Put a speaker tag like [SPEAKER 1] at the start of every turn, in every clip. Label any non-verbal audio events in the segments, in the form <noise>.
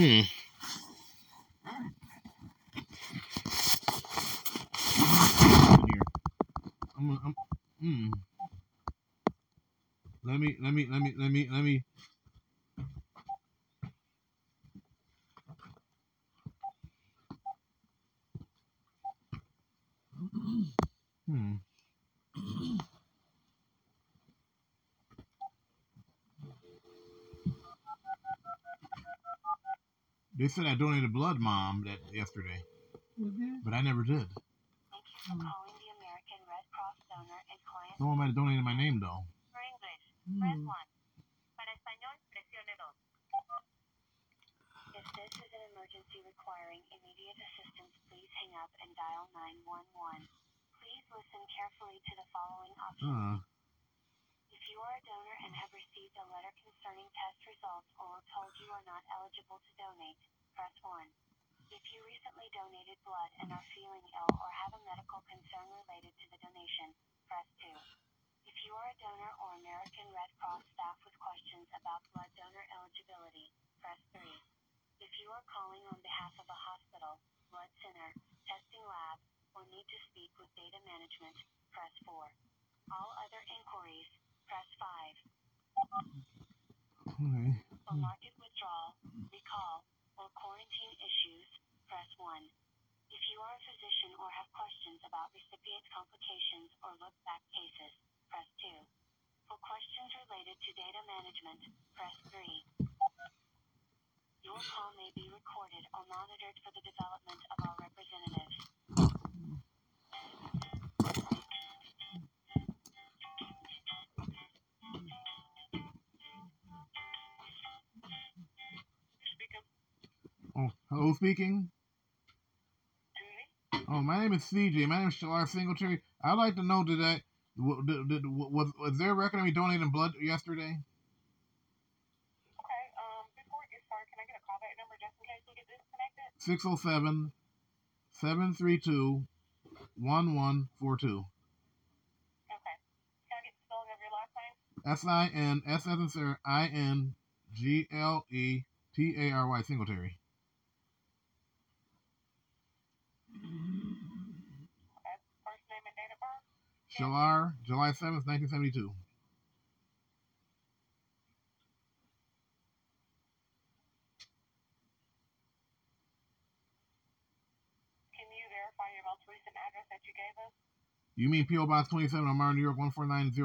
[SPEAKER 1] Hmm. Hmm. Let me, let me, let me, let me, let me. Hmm. They said I donated blood, mom, that yesterday,
[SPEAKER 2] Mm-hmm.
[SPEAKER 1] but I never did.
[SPEAKER 3] Thank you for calling the American Red Cross donor and client
[SPEAKER 1] No one might have donated my name though.
[SPEAKER 3] for English. Press
[SPEAKER 2] Mm.
[SPEAKER 3] 1. Para español, presione 2. If this is an emergency requiring immediate assistance, please hang up and dial 911. Please listen carefully to the following options.
[SPEAKER 1] Uh,
[SPEAKER 3] If you are a donor and have received a letter concerning test results or were told you are not eligible to donate, press 1. If you recently donated blood and are feeling ill or have a medical concern related to the donation, press 2. If you are a donor or American Red Cross staff with questions about blood donor eligibility, press 3. If you are calling on behalf of a hospital, blood center, testing lab, or need to speak with data management, press 4. All other inquiries, press 5.
[SPEAKER 1] okay.
[SPEAKER 3] For market withdrawal, recall, or quarantine issues, press 1. If you are a physician or have questions about recipient complications or look back cases, press 2. For questions related to data management, press 3. Your call may be recorded or monitored for the development of our representatives.
[SPEAKER 1] Oh, speaking. Oh, my name is CJ. My name is Shalar Singletary. I'd like to know today, did, did, was, was there a record of me donating blood yesterday?
[SPEAKER 4] Okay, um, before we get started, can I get a callback number just in case we get disconnected?
[SPEAKER 1] 607 732 1142.
[SPEAKER 4] Okay. Can I get the spelling of your last name?
[SPEAKER 1] S I N S in Sir I N G L E T A R Y Singletary.
[SPEAKER 4] Okay. First name and date of birth?
[SPEAKER 1] Shalar, July 7th, 1972.
[SPEAKER 4] Can you verify your most recent address that you gave us?
[SPEAKER 1] You mean P.O. Box 27 on New York 14902?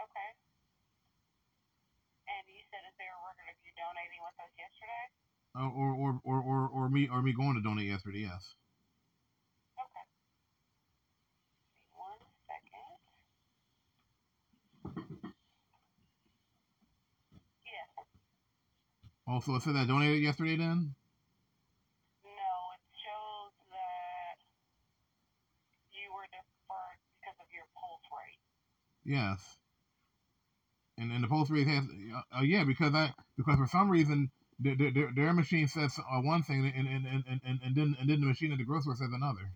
[SPEAKER 4] Okay. And you said is there a record of you donating with us yesterday?
[SPEAKER 1] Uh, or, or, or, or, or me or me going to donate yesterday, yes.
[SPEAKER 4] Okay. One second. Yes.
[SPEAKER 1] Oh, so it said I donated yesterday then?
[SPEAKER 4] No, it shows that you were deferred because of your pulse rate.
[SPEAKER 1] Yes. And and the pulse rate has uh, uh, yeah because I because for some reason their their, their machine says uh, one thing and and, and, and, and and then and then the machine at the grocery says another.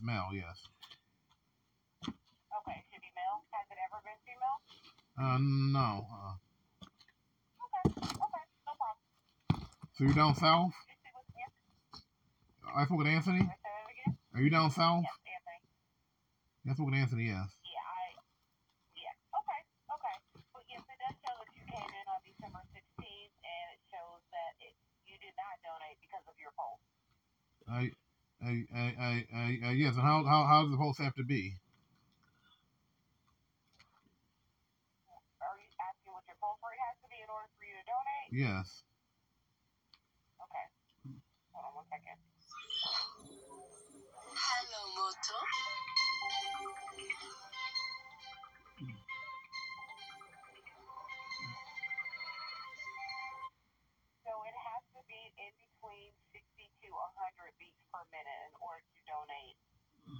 [SPEAKER 1] Yeah yes yes.
[SPEAKER 4] Okay, it should be male. Has it ever been female?
[SPEAKER 1] Uh no. Uh,
[SPEAKER 4] Okay. Okay. No problem.
[SPEAKER 1] so you're down south?
[SPEAKER 4] Did you see what's Anthony?
[SPEAKER 1] I spoke with Anthony.
[SPEAKER 4] Say that again?
[SPEAKER 1] Are you down south?
[SPEAKER 4] Yes, Anthony.
[SPEAKER 1] I spoke with Anthony. Yes.
[SPEAKER 4] Yeah, I. Yeah. Okay. Okay. But yes, it does show that you came in on December 16th, and it shows that it you did not donate because of your pulse.
[SPEAKER 1] I I I I I, I yes. And how how how does the pulse have to be?
[SPEAKER 4] Are you asking what your pulse rate has to be in order for you to donate?
[SPEAKER 1] Yes.
[SPEAKER 4] Okay. Hold on one second.
[SPEAKER 3] Hello, Moto.
[SPEAKER 4] So it has to be in between 62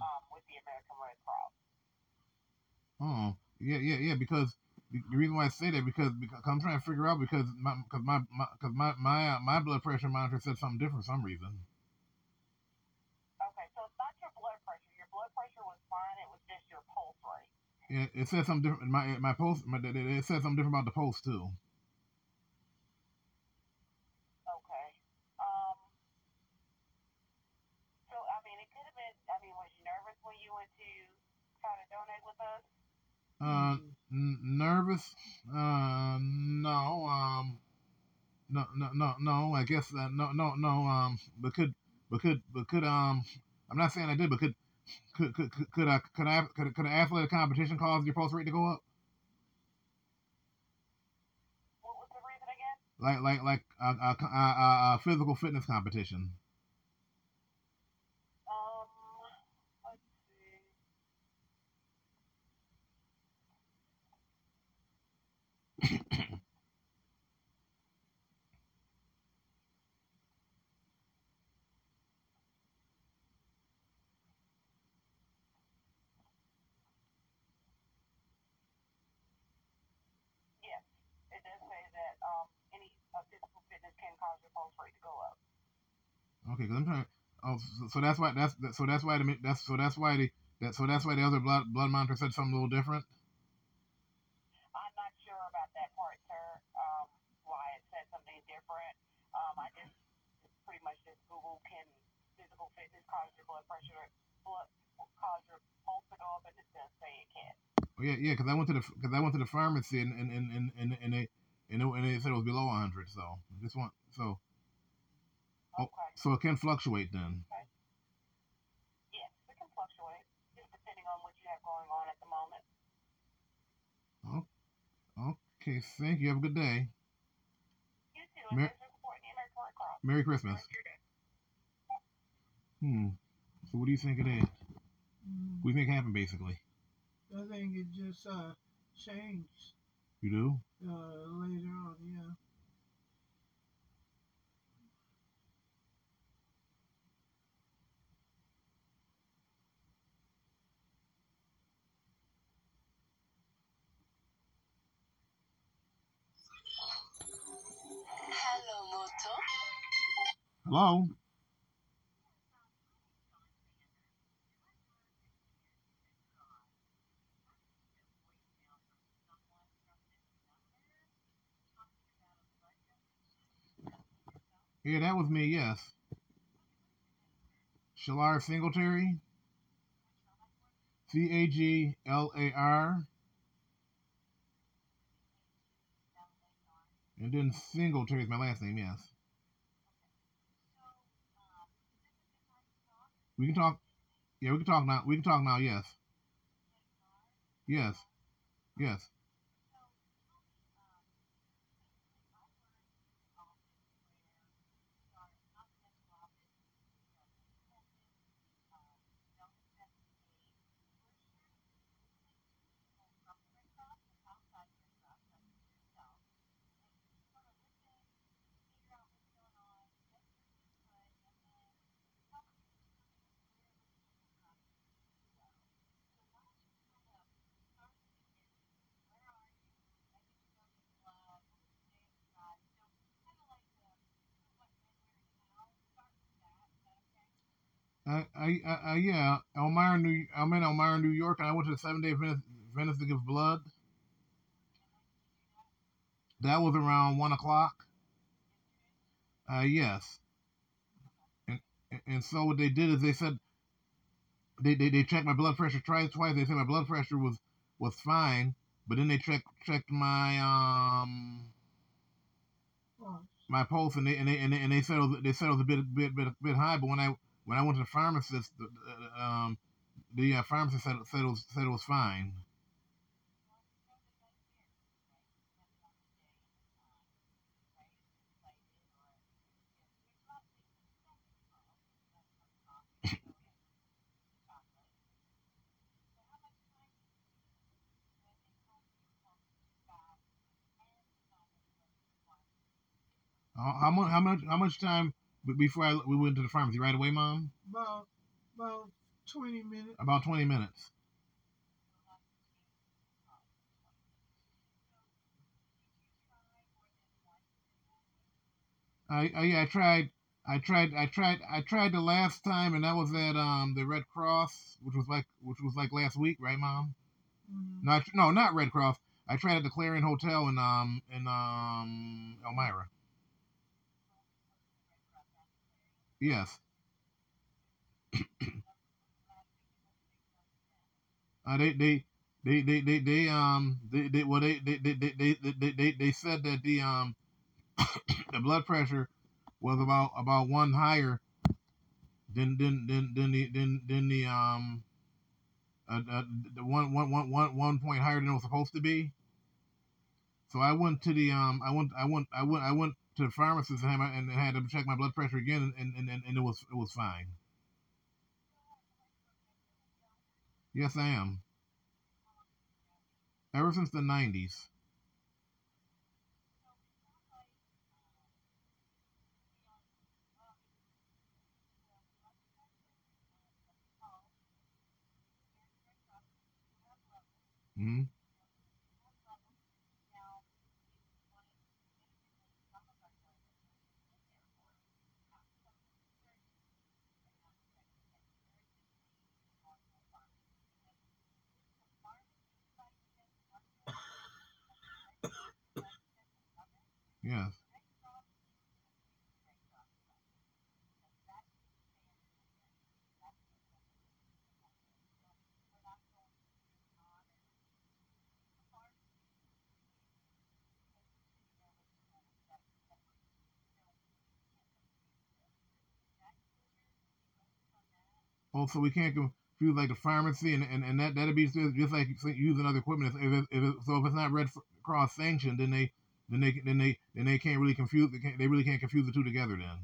[SPEAKER 4] um, with the American Red Cross.
[SPEAKER 1] Oh, yeah, yeah, yeah. Because the reason why I say that because because I'm trying to figure out because my because my my because my my, uh, my blood pressure monitor said something different for some reason.
[SPEAKER 4] Okay, so it's not your blood pressure. Your blood pressure was fine. It was just your pulse rate.
[SPEAKER 1] It, it said something different. My my post my, it it said something different about the pulse too.
[SPEAKER 4] Okay. Um. So I mean, it could have been. I mean, was you nervous when you went to try to donate with us?
[SPEAKER 1] Uh, n- nervous? Uh, no. Um, no, no, no, no. I guess uh, no, no, no. Um, but could, but could, but could. Um, I'm not saying I did, but could, could, could, could, could I, could I, could, could an athletic competition cause your pulse rate to go up?
[SPEAKER 4] What was the reason again?
[SPEAKER 1] Like, like, like a, a, a, a, a physical fitness competition.
[SPEAKER 4] Um. Let's see. Yes, it does say that um any uh, physical fitness can cause your pulse rate to go up.
[SPEAKER 1] Okay, because I'm trying. Oh, so, that's why that's that, so that's why the that's so that's why the that so that's why the other blood blood monitor said something a little different.
[SPEAKER 4] I'm not sure about that part, sir. Um, why it said something different. Um, I just it's pretty much just Google can physical fitness cause your blood pressure blood cause your pulse to go up, and it does say it can.
[SPEAKER 1] Oh yeah, yeah, because I went to the because I went to the pharmacy and and and and and, and they and, it, and they said it was below 100. So this one, so Oh.
[SPEAKER 4] Okay.
[SPEAKER 1] so it can fluctuate then.
[SPEAKER 4] Yes, it can fluctuate just depending on what you have going on at the moment.
[SPEAKER 1] Okay, thank you. Have a good day.
[SPEAKER 4] You too,
[SPEAKER 1] Mer-
[SPEAKER 4] thanks for supporting the American Red Cross.
[SPEAKER 1] Merry Christmas.
[SPEAKER 4] Have a good day.
[SPEAKER 1] Hmm. So what do you think it is?
[SPEAKER 2] Mm,
[SPEAKER 1] What do you think happened basically?
[SPEAKER 2] I think it just uh changed
[SPEAKER 1] You do?
[SPEAKER 2] uh later on, yeah.
[SPEAKER 3] Hello,
[SPEAKER 1] Yeah, that was me. Yes. Shalar Singletary. C A G L A R. And then Singletary is my last name. Yes. We can talk. Yeah, we can talk now. We can talk now. Yes. Yes. Yes. I, I, I, yeah, Elmira, New. I'm in Elmira, New York, and I went to the seven day Venice, Venice to give blood. That was around one o'clock. Uh, yes. And and so what they did is they said they, they, they checked my blood pressure twice twice. They said my blood pressure was was fine, but then they checked checked my um my pulse and they and they and they, and they said it was, they said it was a bit bit bit bit high. But when I when I went to the pharmacist, the, uh, um, the uh, pharmacist said said it was said it was fine. <laughs> How, much how much how much time before I we went to the pharmacy right away, mom?
[SPEAKER 2] about about 20 minutes.
[SPEAKER 5] About twenty minutes. I, I yeah, I tried. I tried. I tried. I tried the last time, and that was at um the Red Cross, which was like which was like last week, right, Mom?
[SPEAKER 2] Mhm.
[SPEAKER 5] Not no, not Red Cross. I tried at the Clarion Hotel in um in um Elmira. Yes. Uh, they they they they they, they um they, they well they they they, they, they, they, they said that the um the blood pressure was about about one higher than than than than the than, than the um uh, uh, the one, one, one, one, one point higher than it was supposed to be. So I went to the um I went I went I went I went to the pharmacist and had, my, and had them check my blood pressure again and, and, and, and it was it was fine. Yes, I am. Ever since the nineties. hmm Yes. Also, oh, we can't confuse like the pharmacy and and, and that that'd be just, like using other equipment. If, it, if so, if it's not Red Cross sanctioned, then they then they then they then they can't really confuse they, can't, they really can't confuse the two together. Then.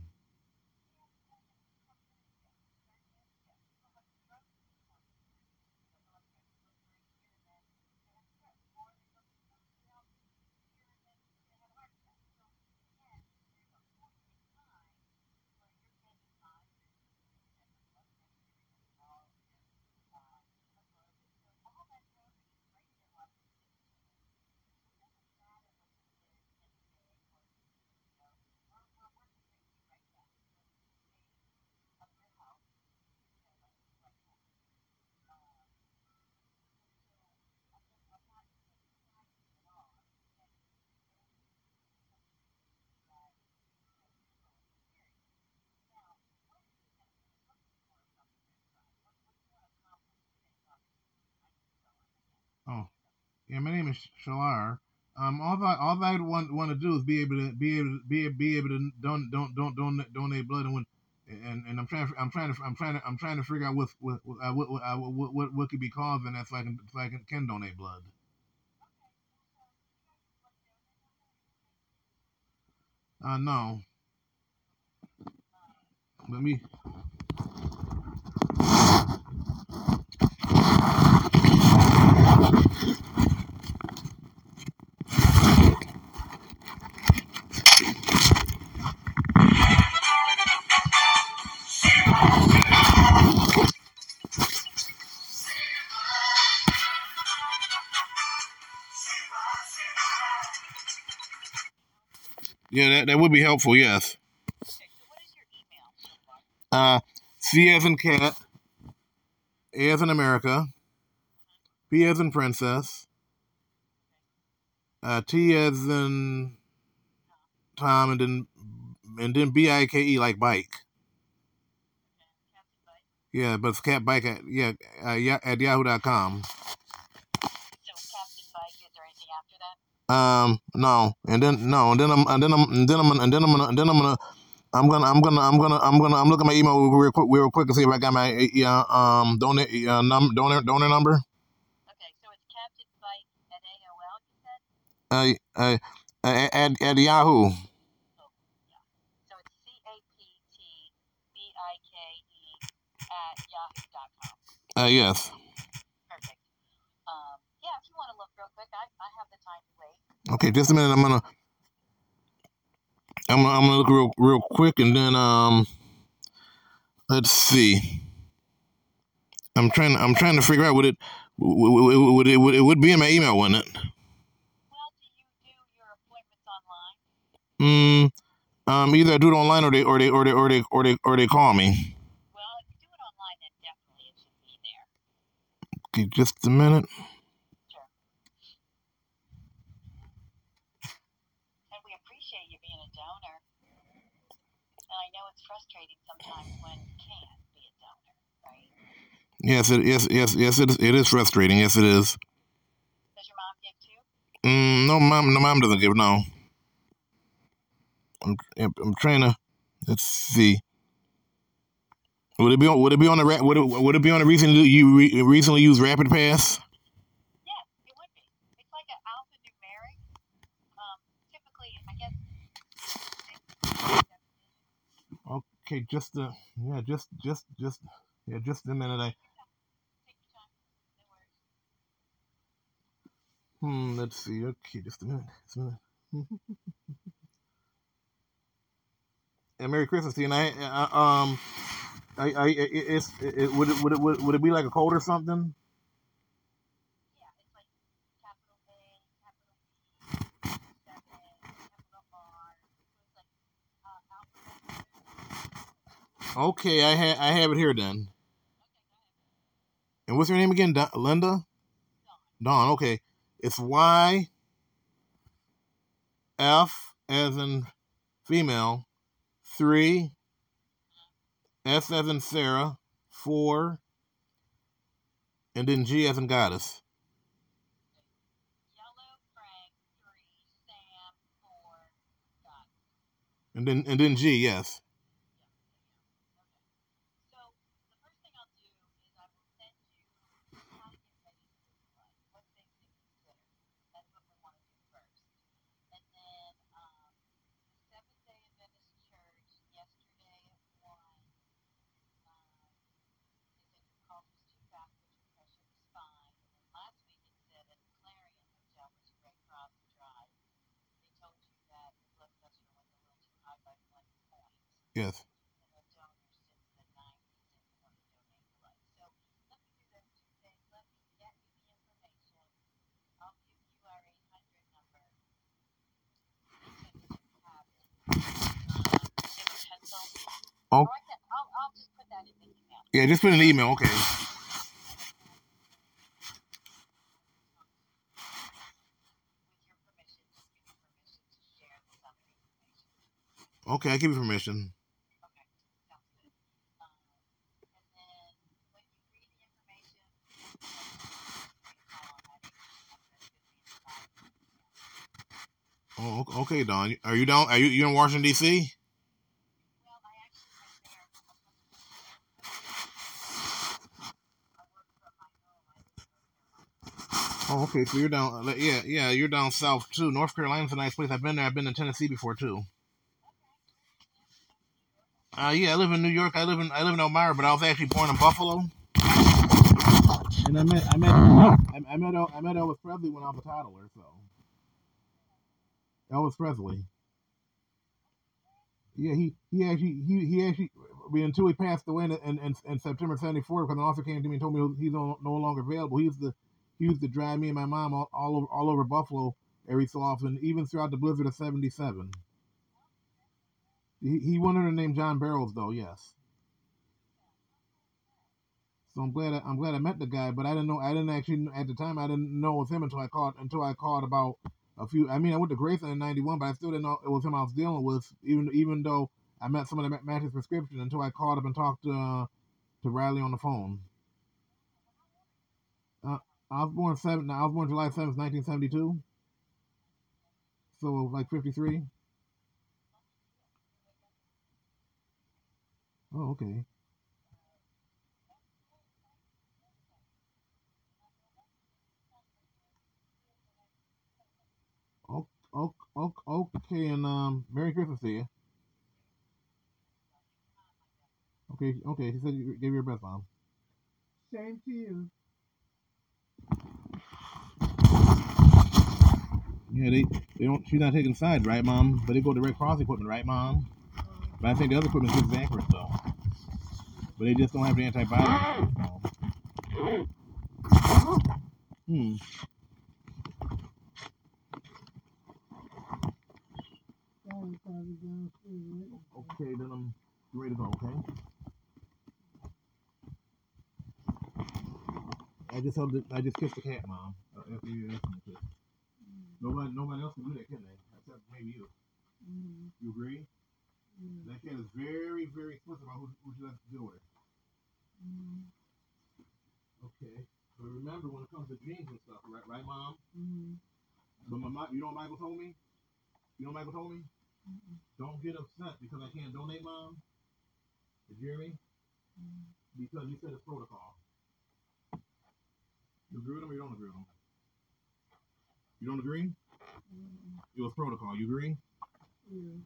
[SPEAKER 5] Oh, yeah. My name is Shalar. Um, all I all I want want to do is be able to be able to be be able to don't don't don't donate donate blood and when and, and I'm trying I'm trying to I'm trying to I'm trying to figure out what what what uh, what, uh, what, what, what could be causing that so I can so I can, can donate blood. Uh no. Let me Yeah, that, that would be helpful, yes. Uh C as in cat, A as in America, P as in princess, uh, T as in Tom, and then and then B I K E like bike. Yeah, but it's cat bike at yeah uh, at yahoo.com. Um no, and then no, and then I'm and then I'm and then I'm and then I'm gonna and then I'm gonna I'm gonna I'm gonna I'm gonna I'm gonna I'm looking at my email real quick real quick and see if I got my uh, um donor uh, num donor donor number. Uh, uh, uh at at Yahoo. Uh yes. Okay, just a minute. I'm gonna I'm gonna, I'm gonna look real real quick and then um let's see.
[SPEAKER 1] I'm trying. I'm trying to figure out would it would, it would it would be in my email, wouldn't it?
[SPEAKER 5] Well, do you do your appointments online?
[SPEAKER 1] Mm, um, either I do it online or they or they or they or they or they or they call me.
[SPEAKER 5] Well, if you do it online, then definitely it should be there.
[SPEAKER 1] Okay, just a minute.
[SPEAKER 5] Sure. And we appreciate you being a donor. And I know it's frustrating sometimes when you can't be a donor, right?
[SPEAKER 1] Yes, it yes yes yes it is, it is frustrating. Yes, it is.
[SPEAKER 5] Does your mom give too?
[SPEAKER 1] Mm, no, mom, no, mom doesn't give. No. I'm I'm trying to. Let's see. Would it be on? Would it be on the? ra- Would it, would it be on the recent you re, recently used RapidPass?
[SPEAKER 5] Yes, it would be. It's like an alphanumeric. Um, typically, I guess.
[SPEAKER 1] Okay, just uh, yeah, just just just yeah, just a minute. I
[SPEAKER 5] Take your time. No worries.
[SPEAKER 1] Hmm. Let's see. Okay, just a minute. Just a minute. <laughs> and Merry Christmas to you. And I, I um, I, I, it, it's, it, would it, would it, would, would it be like a code or something?
[SPEAKER 5] Yeah, it's like capital A, capital B, seven, capital R. So it's like uh, alphabet.
[SPEAKER 1] Okay, I ha- I have it here then.
[SPEAKER 5] Okay.
[SPEAKER 1] And what's her name again? Don- Linda? Dawn. Okay, it's Y F as in female, three S as in Sarah, four, and then G as in goddess. And then and then G, yes.
[SPEAKER 5] So the first thing I'll do is I will send you how to get ready for this blood, what things to consider. That's what we want to do first. And then um, the Seventh Day Adventist Church yesterday at one, um, they said your pulse was too fast, but your pressure was fine. And then last week it said at the Clarion Hotel, which is Red Cross Drive, they told you that your blood pressure went a little too high by one point
[SPEAKER 1] Yes.
[SPEAKER 5] been a donor since the 90s and you want to donate blood. So let me do those two things. Let me get you the information. I'll give you our 800 number. So that you have it. Um, give a pencil.
[SPEAKER 1] Oh.
[SPEAKER 5] Or I can, I'll, I'll just put that in the email.
[SPEAKER 1] Yeah, just put an email. Okay.
[SPEAKER 5] With your permission, just give me permission to share the summary information.
[SPEAKER 1] Okay, I give you permission.
[SPEAKER 5] Okay, sounds good. Um, and then when you read the information, call on that number that's gonna be in the bottom.
[SPEAKER 1] Oh, okay, Don. Are you down? Are you you in Washington D.C.? Oh, okay. So you're down. Yeah, yeah. You're down south too. North Carolina's a nice place. I've been there. I've been in Tennessee before too. Uh, yeah, I live in New York. I live in I live in Elmira, but I was actually born in Buffalo. And I met I met I, I met I met Elvis Presley when I was a toddler. So Elvis Presley. Yeah, he he actually he he actually I mean, until he passed away in in, in, September '74 because an officer came to me and told me he's no, no longer available. He used to he used to drive me and my mom all, all over all over Buffalo every so often, even throughout the blizzard of '77. He he under the name Jon Burrows though, yes. So I'm glad I, I'm glad I met the guy, but I didn't know I didn't actually at the time I didn't know it was him until I called until I called about a few. I mean I went to Graceland in '91, but I still didn't know it was him I was dealing with, even even though I met someone that matched his prescription until I called up and talked to uh, to Riley on the phone. Uh, I was born seven. I was born July seventh, nineteen seventy two. So like fifty three. Oh, okay. Oh, okay, and um, Merry Christmas to you. Okay, okay. She said you gave your best, mom.
[SPEAKER 2] Same to you.
[SPEAKER 1] Yeah, they they don't. She's not taking sides, right, mom? But they go to Red Cross equipment, right, mom? But I think the other equipment's just accurate though. But they just don't have the antibiotics. <coughs> Hmm. Okay, then I'm ready to go. Okay. I just held the, I just kissed the cat, mom. Uh, after you asked me to. Nobody, nobody else can do that, can they? Except maybe you.
[SPEAKER 2] Mm,
[SPEAKER 1] You agree?
[SPEAKER 2] mm,
[SPEAKER 1] That cat is very, very explicit about who, who she to deal with.
[SPEAKER 2] mm,
[SPEAKER 1] Okay. But remember, when it comes to dreams and stuff, right, right, mom?
[SPEAKER 2] mm,
[SPEAKER 1] But my, mo- you know what Michael told me? You know what Michael told me? Don't get upset because I can't donate, mom. You hear me? Because you said it's protocol. You agree with him or you don't agree with him? You don't agree?
[SPEAKER 2] Mm,
[SPEAKER 1] It was protocol. You agree?
[SPEAKER 2] yeah.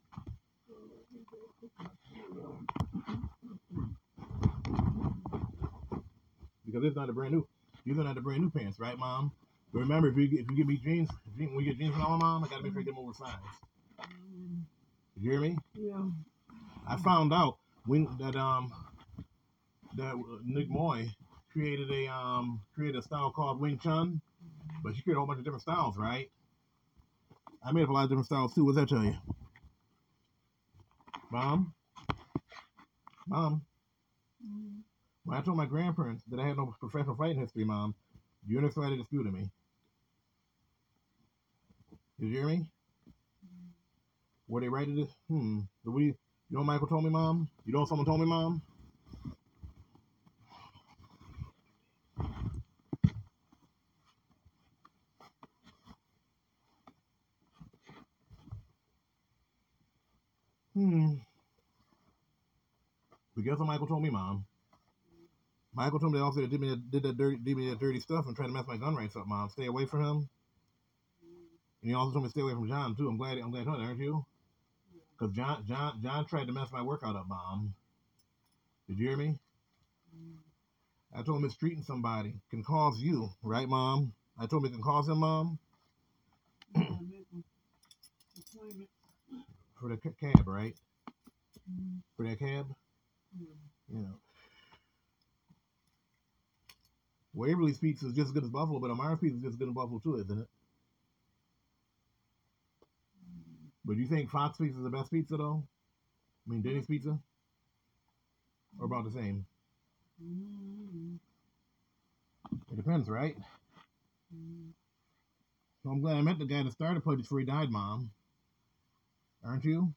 [SPEAKER 1] Because it's not a brand new. you're not the brand new pants, right, mom? But remember, if you if you give me jeans, you, when you get jeans from my mom, I gotta make sure I get them oversized.
[SPEAKER 2] Mm,
[SPEAKER 1] You hear me?
[SPEAKER 2] Yeah.
[SPEAKER 1] I found out when that um that Ng Mui created a um created a style called Wing Chun, but she created a whole bunch of different styles, right? I made up a lot of different styles too. What's that tell you, mom? Mom,
[SPEAKER 2] Mm,
[SPEAKER 1] when I told my grandparents that I had no professional fighting history, mom, you why they disputed me. You hear me? Were they at this? Hmm. Do you, you know Michael told me, mom? You know someone told me, mom? Hmm. But guess what Michael told me, Mom? Michael told me the officer that did me that, did that dirty did me that dirty stuff and tried to mess my gun rights up, Mom. Stay away from him. And he also told me to stay away from John too. I'm glad I'm glad you told that, aren't you? Because John John John tried to mess my workout up, Mom. Did you hear me? I told him mistreating somebody can cause you, right, Mom? I told him it can cause him, Mom,
[SPEAKER 2] yeah, make an appointment. <clears throat>
[SPEAKER 1] for the cab, right? For that cab, mm-hmm.
[SPEAKER 2] yeah.
[SPEAKER 1] you know. Waverly's pizza is just as good as Buffalo, but Amara's pizza is just as good as Buffalo too, isn't it? But you think Fox Pizza is the best pizza though? I mean Denny's pizza? Or about the same? It depends, right? So I'm glad I met the guy that started Pudge before he died, Mom. Aren't you?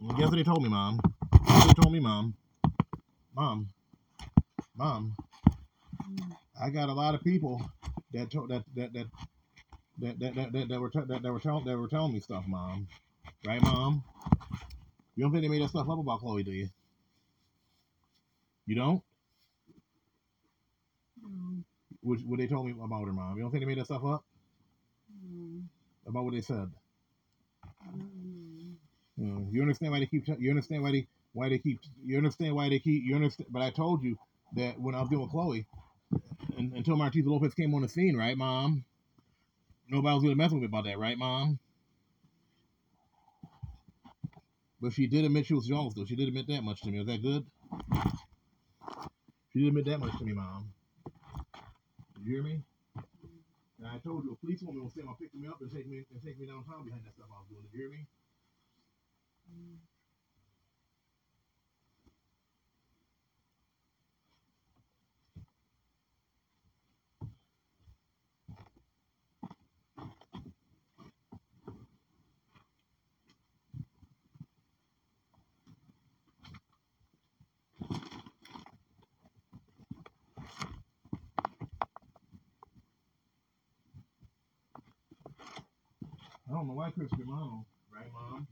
[SPEAKER 1] And guess what he told me, Mom? Guess what he told me, Mom? Mom. Mom. I got a lot of people that to, that, that that that that that that, that were that, that were telling that were telling me stuff, Mom. Right, Mom? You don't think they made that stuff up about Chloe, do you? You don't?
[SPEAKER 2] mm,
[SPEAKER 1] What, what they told me about her, Mom? You don't think they made that stuff up
[SPEAKER 2] mm,
[SPEAKER 1] about what they said?
[SPEAKER 2] mm,
[SPEAKER 1] Mm, you understand why they keep? You understand why they why they keep? You understand why they keep? You understand? But I told you that when I was dealing with Chloe, until Martisa Lopez came on the scene, right, Mom? Nobody was really messing with me about that, right, Mom? But she did admit she was jealous, though. She did admit that much to me. Was that good? She did admit that much to me, Mom. You hear me? And I told you a police woman was saying about picking me up and take me and take me downtown behind that stuff I was doing. You hear me?
[SPEAKER 2] mm.
[SPEAKER 1] I don't know why Chris Romano, right, Mom?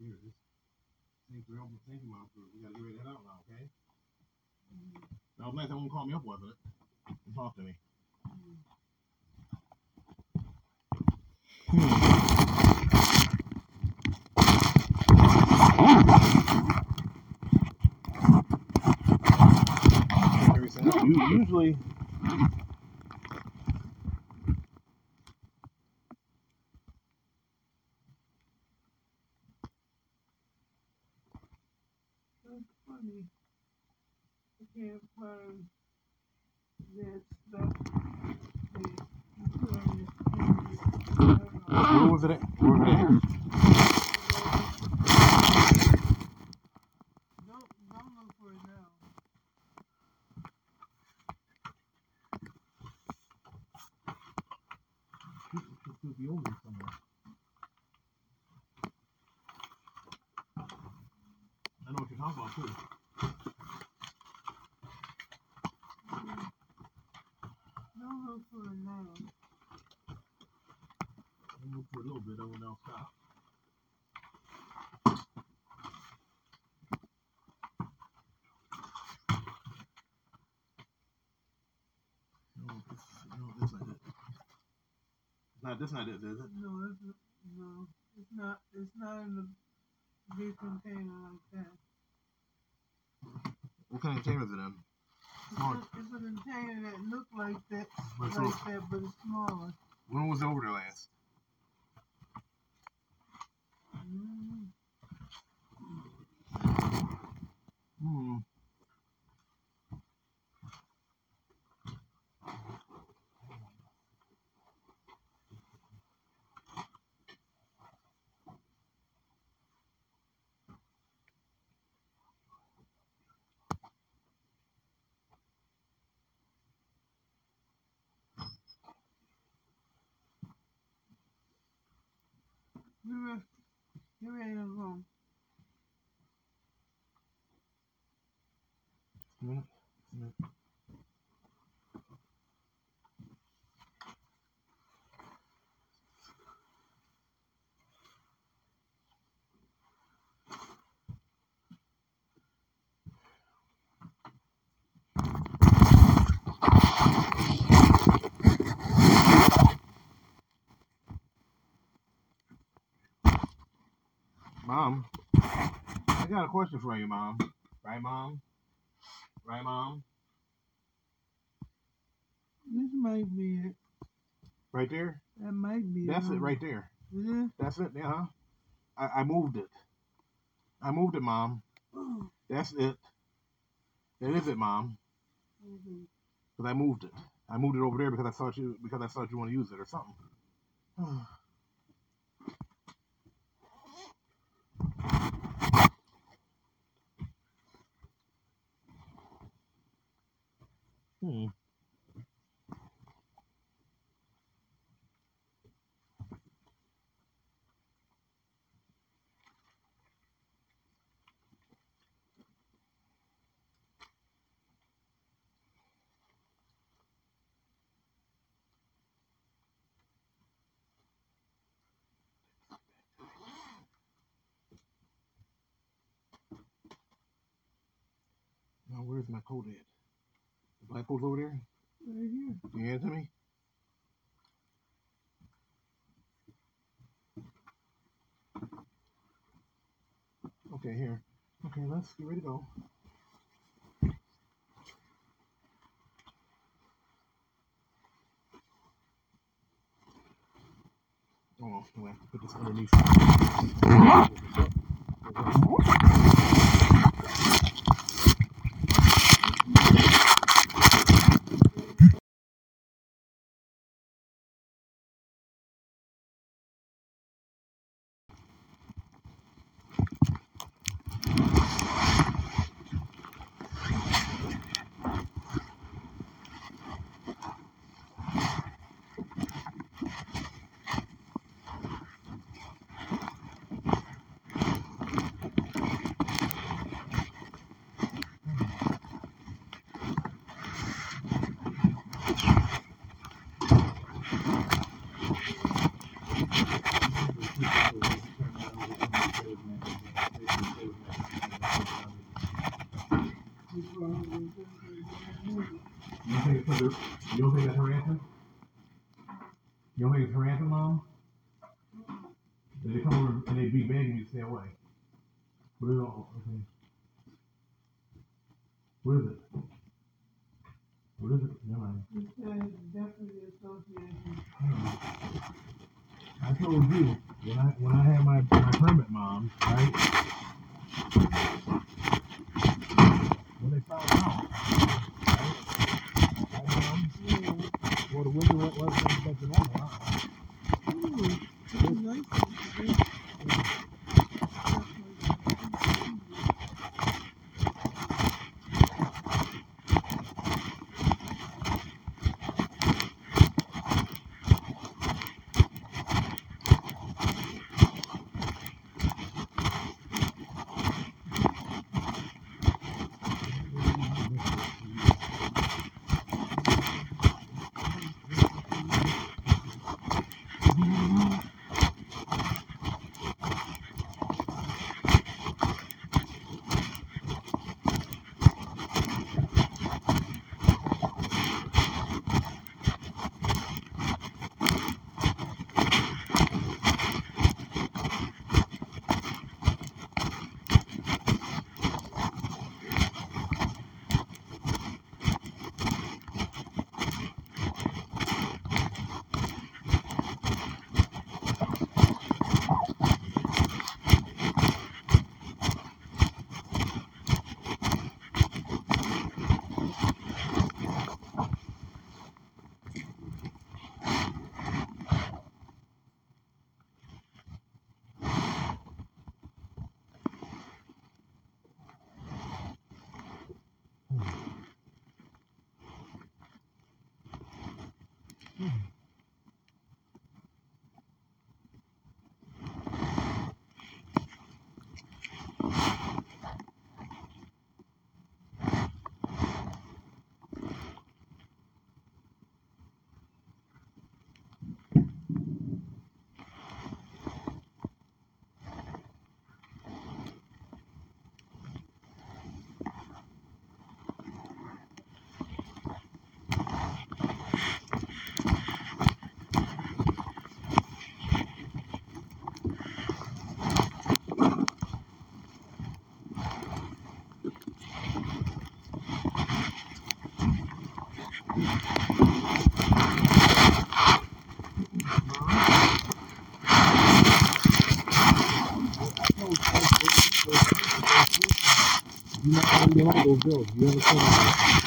[SPEAKER 1] Here it is. Thank you, thank you, Mom. We gotta get ready to head out now, okay? That was nice. That one called me up, wasn't it? And talk to me. U- Usually,
[SPEAKER 2] can't find that.
[SPEAKER 1] Where was it at? Where was it at?
[SPEAKER 2] Don't don't look for it now.
[SPEAKER 1] Should be over there somewhere. I know what you're talking about too.
[SPEAKER 2] Don't look for it now.
[SPEAKER 1] I'll look for a little bit, and then I'll stop. No, this, no, this not it. It's not, this not it, is it?
[SPEAKER 2] No, it's no, it's not. It's not in the big container like that.
[SPEAKER 1] What kind of container is it in?
[SPEAKER 2] It's a, it's a container that looked like that,
[SPEAKER 1] But it's
[SPEAKER 2] like
[SPEAKER 1] a-
[SPEAKER 2] that, but it's smaller.
[SPEAKER 1] when was it over there last?
[SPEAKER 2] Mm,
[SPEAKER 1] Hmm.
[SPEAKER 2] you re- you ready to go?
[SPEAKER 1] minute. minute. Mom, I got a question for you, Mom. Right, Mom? Right, Mom?
[SPEAKER 2] This might be it.
[SPEAKER 1] Right there?
[SPEAKER 2] That might be
[SPEAKER 1] That's
[SPEAKER 2] it.
[SPEAKER 1] it right there.
[SPEAKER 2] Is?
[SPEAKER 1] That's it, yeah. huh? I, I moved it. I moved it, Mom. That's it. That is it, Mom.
[SPEAKER 2] Mm-hmm.
[SPEAKER 1] Because I moved it. I moved it over there because I thought you because I thought you want to use it or something. <sighs> hmm. My coat at? The black coat's over there?
[SPEAKER 2] Right here.
[SPEAKER 1] Can you hand it to me? Okay, here. Okay, let's get ready to go. Oh, we have to put this underneath. You don't think it's her, you don't think that's her answer? You don't her answer, Mom? They come over and they be begging you to stay away? What is it? Okay. What is it? What is it? Never mind.
[SPEAKER 2] It says Deputy Association.
[SPEAKER 1] I told you when I when I had my, my permit, Mom, right? When they found out, Well, the window went less than
[SPEAKER 2] expected. Ooh, that's
[SPEAKER 1] nice. Yok oluyor. Yanıtlar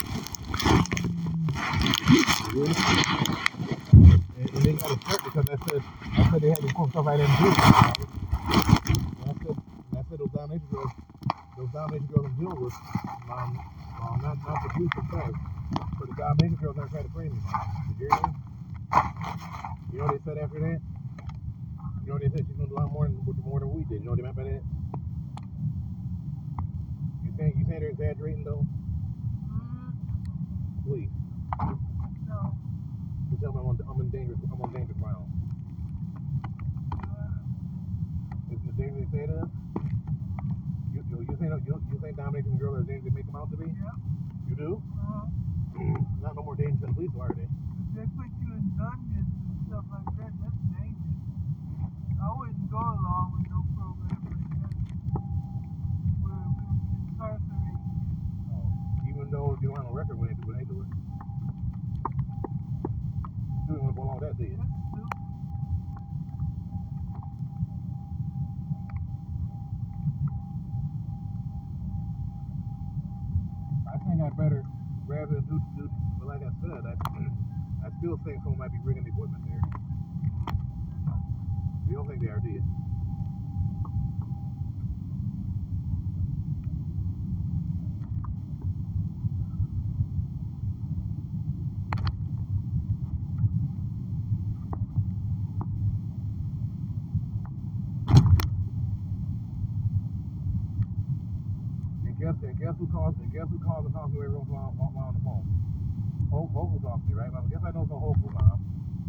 [SPEAKER 1] guess who calls and guess who calls and talks to me every once in while while while on the phone? Hope Hope will talk to me, right? Mom? I guess I know some Hope mom.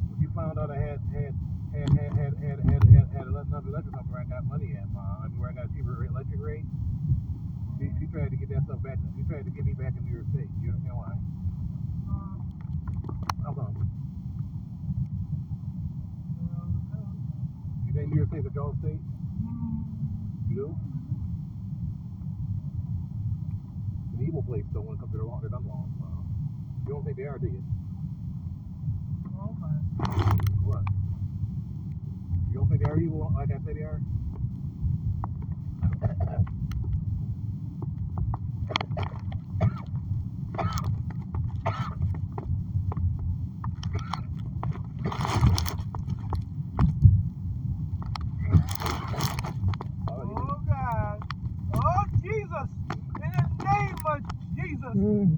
[SPEAKER 1] When you found out I had had had had had had had had, had another electric company where I got money at, mom. I mean where I got a cheaper electric rate. She, she tried to get that stuff back. She tried to get me back in New York State. You understand why?
[SPEAKER 2] Uh,
[SPEAKER 1] How come?
[SPEAKER 2] well.
[SPEAKER 1] You think New York State's a jail state?
[SPEAKER 2] Mm,
[SPEAKER 1] You do? It's an evil place though when it comes to the law, the gun laws. Mom. Uh, you don't think they are, do you?
[SPEAKER 2] my.
[SPEAKER 1] What? You don't think they are evil like I said they are? Oh,
[SPEAKER 2] Oh God. Oh Jesus. In the name of Jesus.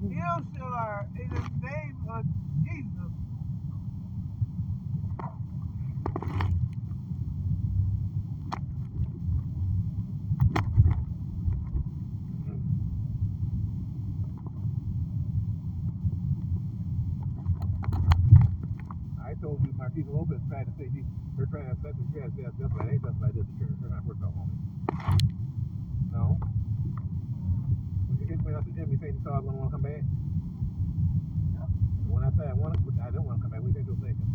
[SPEAKER 2] Heal Shalar. In the name of Jesus.
[SPEAKER 1] I told you Marquise Lopez tried to say she, her trying to have sex with you. Yes, yes, that's right. Ain't that's what I did to her. Her not worth no homie. No? When she kicked me out the gym, you think she thought I was gonna want to come back? When I said I wanted, I didn't want to come back. What do you think you were thinking?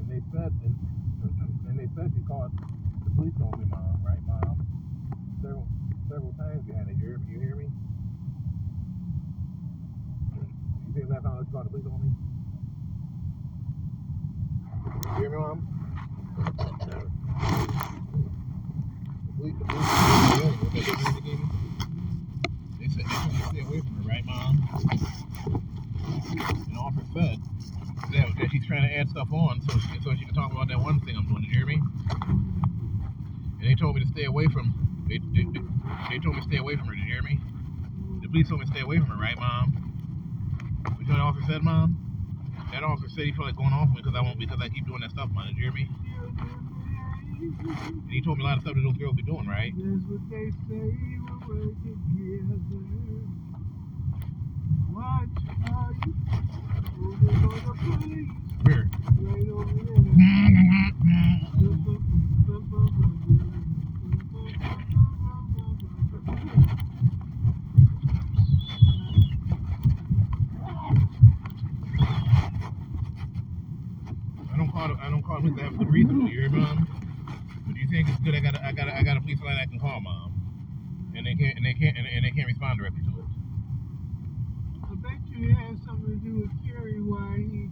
[SPEAKER 1] And they said, and, and they said she called the police on me, mom. Right, mom? Several, several times behind it. You hear me? You hear me? You think last time she called the police on me? You hear me, mom? The police, the police, what they said they to stay away from her, right, mom? And officer said that, that she's trying to add stuff on so she, so she can talk about that one thing I'm doing. Did you hear me? And they told me to stay away from. They, they, they, told me to stay away from her. Did you hear me? The police told me to stay away from her, right, mom? What you what the officer said, mom? That officer said he felt like going off me because I won't because I keep doing that stuff, man. Did you hear me? And he told me a lot of stuff that those girls be doing, right?
[SPEAKER 2] That's what they say we're together. Watch how you moving on the police
[SPEAKER 1] Where?
[SPEAKER 2] right over there.
[SPEAKER 1] I don't call. I don't call to have a good reason. You hear, mom? But do think it's good? I got. a- I got. a- I got a police line I can call, mom. And they can't. And they can't. And, and they can't respond directly to it.
[SPEAKER 2] I bet you it has something to do with Kerry, why he.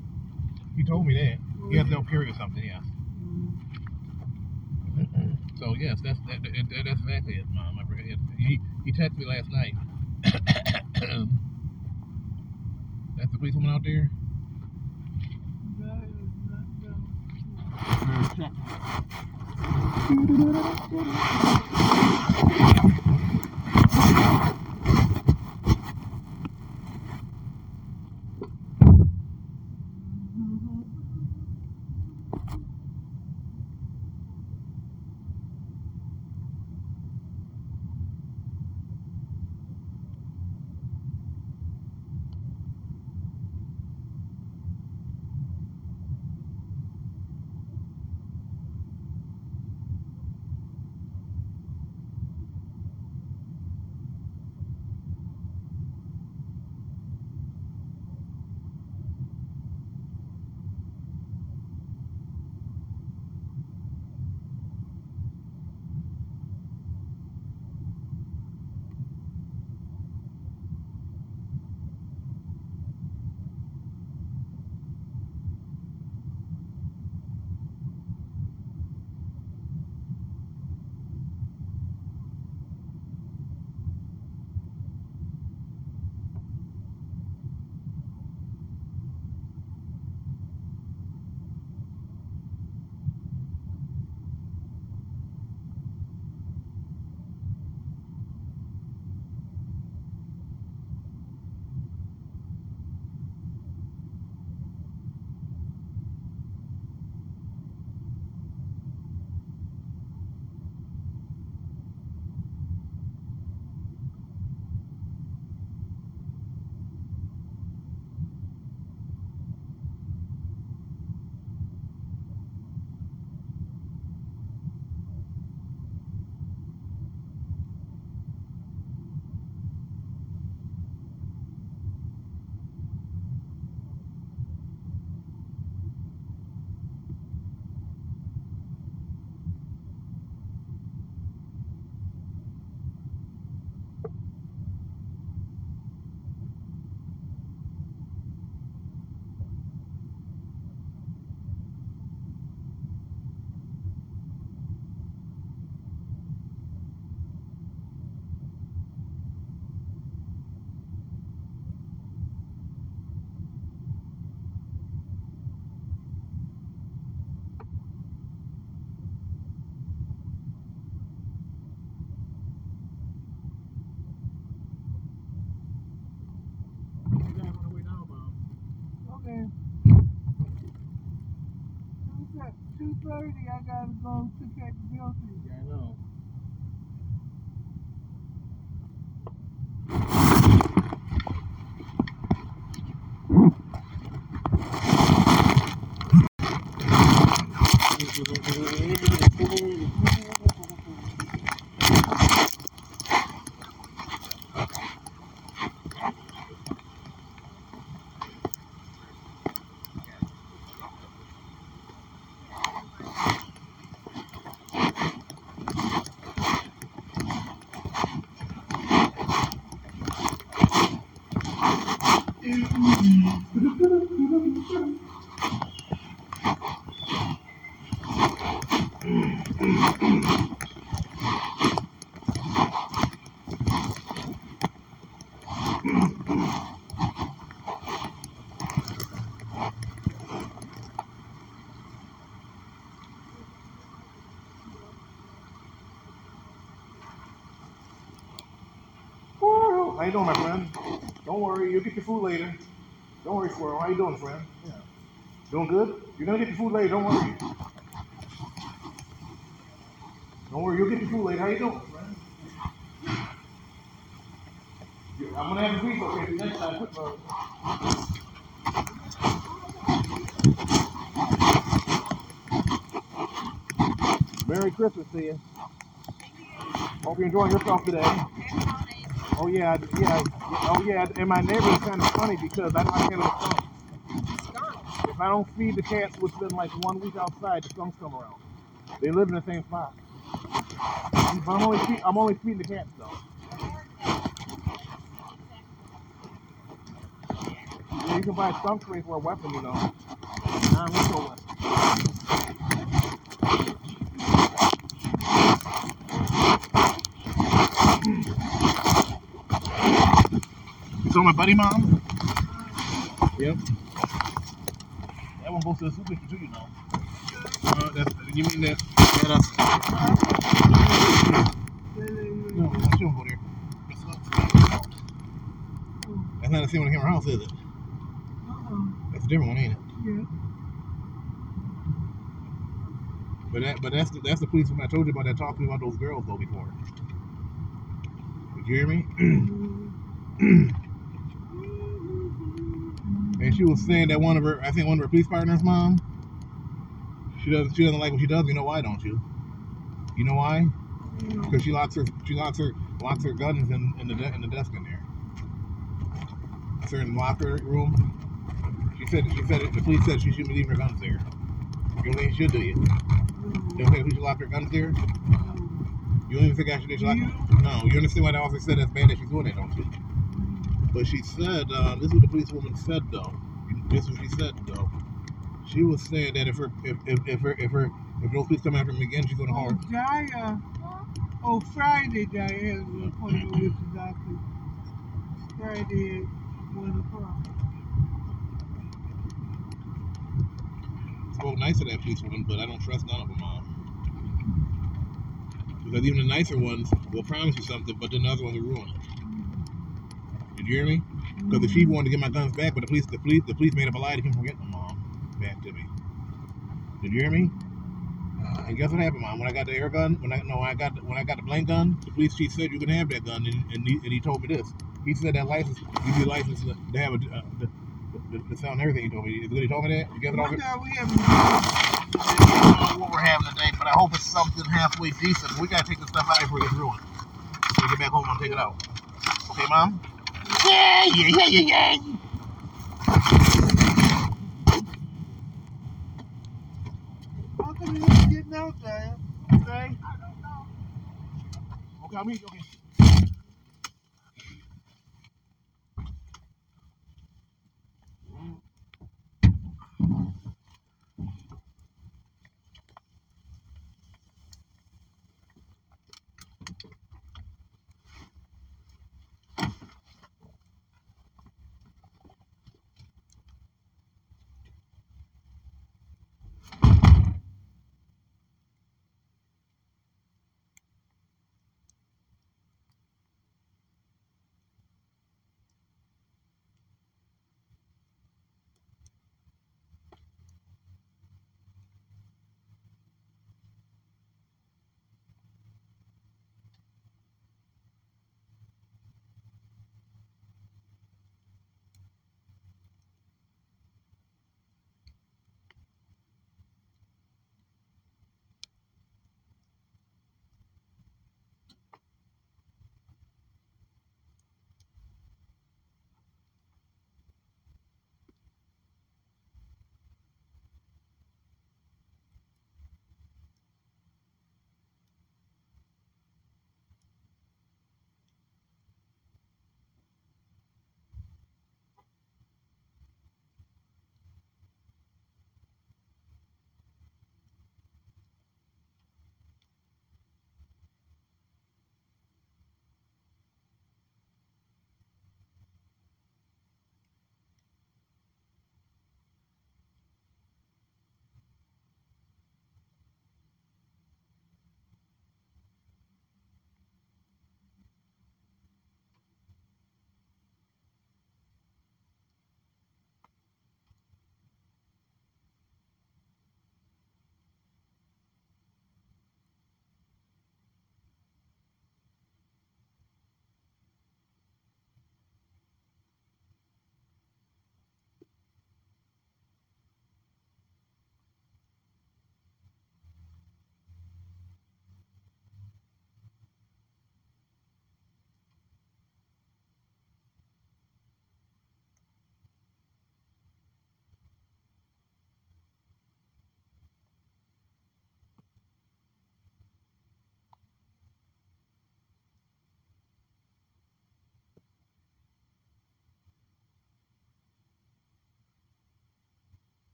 [SPEAKER 1] He told me that. He has no period or something. Yes.
[SPEAKER 2] Mm,
[SPEAKER 1] So yes, that's that, that, that- that's exactly it, Mom. I forget. He he texted me last night. <coughs> that's the police woman out there.
[SPEAKER 2] that is not done. Şimdi görmek istiyorum. Thirty, I gotta
[SPEAKER 1] how you doing, my friend? You'll get your food later. Don't worry, Squirrel. How you doing, friend? Yeah. Doing good? You're gonna get your food later. Don't worry. Don't worry, you'll get your food later. How you doing, friend? I'm gonna have a okay for next time. Quick. Merry Christmas to you. Hope you're enjoying yourself today. Oh yeah, yeah, oh yeah. And my neighbor is kind of funny because I don't have a skunk. If I don't feed the cats within like one week outside, the skunks come around. They live in the same spot. I'm only feed, I'm only feeding the cats though. Yeah, you can buy skunk spray for a weapon, you know. Non-lethal weapon. You saw my buddy mom? Yep. That one goes to the supermarket too, you know. Uh, that's, you mean that? that uh, no, no, she don't go there. That's not, that's not the same one in her house, is it?
[SPEAKER 2] Uh-uh.
[SPEAKER 1] That's a different one, ain't it?
[SPEAKER 2] Yeah.
[SPEAKER 1] But that, but that's the, that's the police I told you about that talking about those girls though before. Did you hear me? <clears throat> and she was saying that one of her, I think one of her police partners' mom, she doesn't, she doesn't like what she does. You know why, don't you? You know why? Because she locks her, she locks her, locks her guns in, in the in the desk in there. A certain locker room. She said, she said, the police said she shouldn't be leaving her guns there. You don't think she should, do you? You don't think we should lock her guns there? You don't even think I should, should lock No, you understand why the officer said that's bad that she's doing that, don't you? But she said, uh, this is what the policewoman said though. This is what she said though. She was saying that if her if if, if her if her if those police come after me again, she's gonna
[SPEAKER 2] Oh,
[SPEAKER 1] haul.
[SPEAKER 2] Jaya. Oh, Friday, Jaya has an appointment with the doctor. Friday at 1 o'clock.
[SPEAKER 1] spoke nice to that policewoman, but I don't trust none of them, mom. Because even the nicer ones will promise you something, but then the other ones will ruin it. Did you hear me? Because the chief wanted to get my guns back, but the police, the police, the police made up a lie to keep from getting them, mom, back to me. Did you hear me? And guess what happened, mom? When I got the air gun, when I no, when I got the, when I got the blank gun, the police chief said you can have that gun, and, and, he, and he told me this. He said that license, you need a license to, to have a, uh, the, the, the sound and everything. He told me. Is it he told me that? You guess what
[SPEAKER 2] What
[SPEAKER 1] all
[SPEAKER 2] are we
[SPEAKER 1] don't know what we're having today, but I hope it's something halfway decent. We gotta take this stuff out before it gets ruined. So we get back home and take it out. Okay, mom? Yeah, yeah, yeah, yeah, yeah.
[SPEAKER 2] How come you getting out there?
[SPEAKER 1] Okay. Okay, meet you. Okay.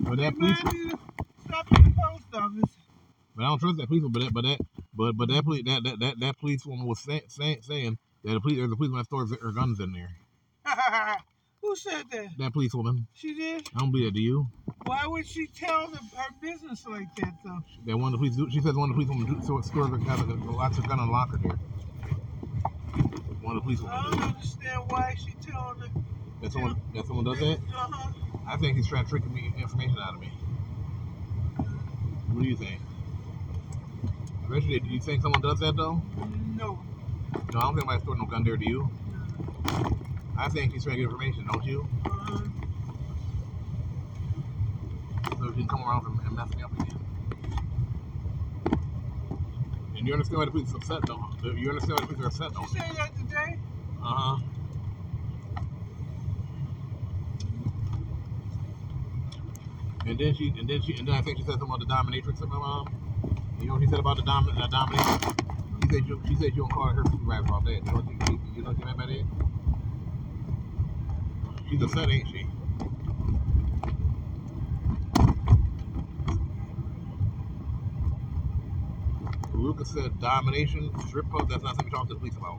[SPEAKER 1] But that police,
[SPEAKER 2] Remind you to stop at the post office.
[SPEAKER 1] but I don't trust that policeman. But that, but that, but but that police, that that that, that policewoman was say, say, saying that the police, there's a policeman that stores her guns in there. <laughs>
[SPEAKER 2] Who said that?
[SPEAKER 1] That policewoman.
[SPEAKER 2] She did?
[SPEAKER 1] I don't believe that. Do you?
[SPEAKER 2] Why would she tell the, her business like that, though?
[SPEAKER 1] That one of the police. She says one of the policewomen do- so stores her gun, lots of gun in the locker there. One of the
[SPEAKER 2] I don't understand why she telling the.
[SPEAKER 1] That someone that someone does that.
[SPEAKER 2] Uh-huh.
[SPEAKER 1] I think he's trying to trick me information out of me. What do you think? Especially, do you think someone does that though?
[SPEAKER 2] No.
[SPEAKER 1] No, I don't think anybody stored no gun there. Do you? I think he's trying to get information, don't you?
[SPEAKER 2] Uh,
[SPEAKER 1] So he can come around and, and mess me up again. And you understand why the police are upset, though? You understand why the police are upset, don't you?
[SPEAKER 2] said that today?
[SPEAKER 1] Uh huh. And then she, and then she, and then I think she said something about the dominatrix. Something, um, you know what she said about the dom, uh, dominatrix? She said you, she said you don't call her supervisor about that. You know what you, you, know what meant by that? She's upset, ain't she? Lucas said domination, strip club. That's not something you talk to the police about.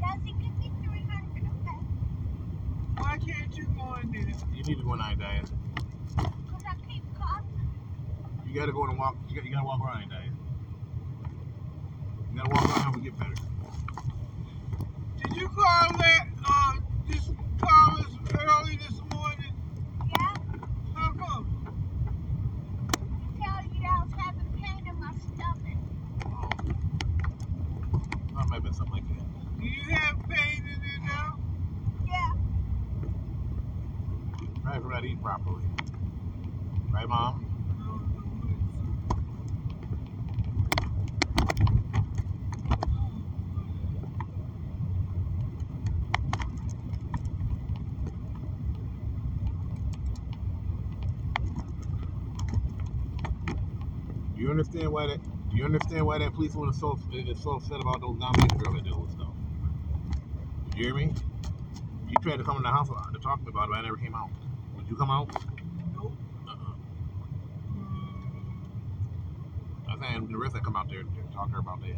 [SPEAKER 6] Does it give me 300, okay?
[SPEAKER 2] Why can't you go in there?
[SPEAKER 1] You need to go in there, Diane.
[SPEAKER 6] Because I keep calling.
[SPEAKER 1] You gotta go and walk. You gotta, you gotta walk around, Diane. You gotta walk around how we get better.
[SPEAKER 2] Did you call that, uh, this call us early this morning?
[SPEAKER 6] Yeah?
[SPEAKER 2] How come?
[SPEAKER 6] To tell you that I was having pain in my stomach.
[SPEAKER 1] That might have been something like that.
[SPEAKER 2] Do you have pain in it now?
[SPEAKER 6] Yeah.
[SPEAKER 1] Right, we're not eating properly. Right, Mom? Do you understand why that? Do you understand why that policewoman is so is so upset about those domination girl that deal with stuff? You hear me? She tried to come in the house uh, to talk to me about it, but I never came out. Would you come out?
[SPEAKER 2] Nope.
[SPEAKER 1] Uh-uh. I think the rest that come out there to talk to her about that.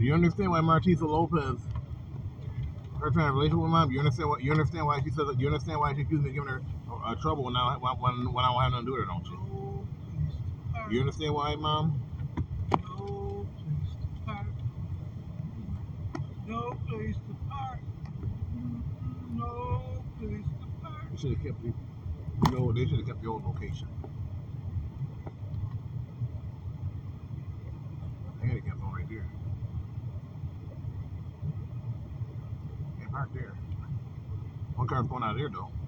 [SPEAKER 1] Do you understand why Martisa Lopez, her trying to relationship with mom? You understand what? You understand why she says? You understand why she accused me of giving her uh, trouble when when, when I don't have nothing to do with her, don't you?
[SPEAKER 2] No.
[SPEAKER 1] You understand why, mom?
[SPEAKER 2] No place to park. No place to park. No place to park.
[SPEAKER 1] They should have kept the, old. They should have kept the old location. Handicap zone right there. Can't park there. One car's going out of there though.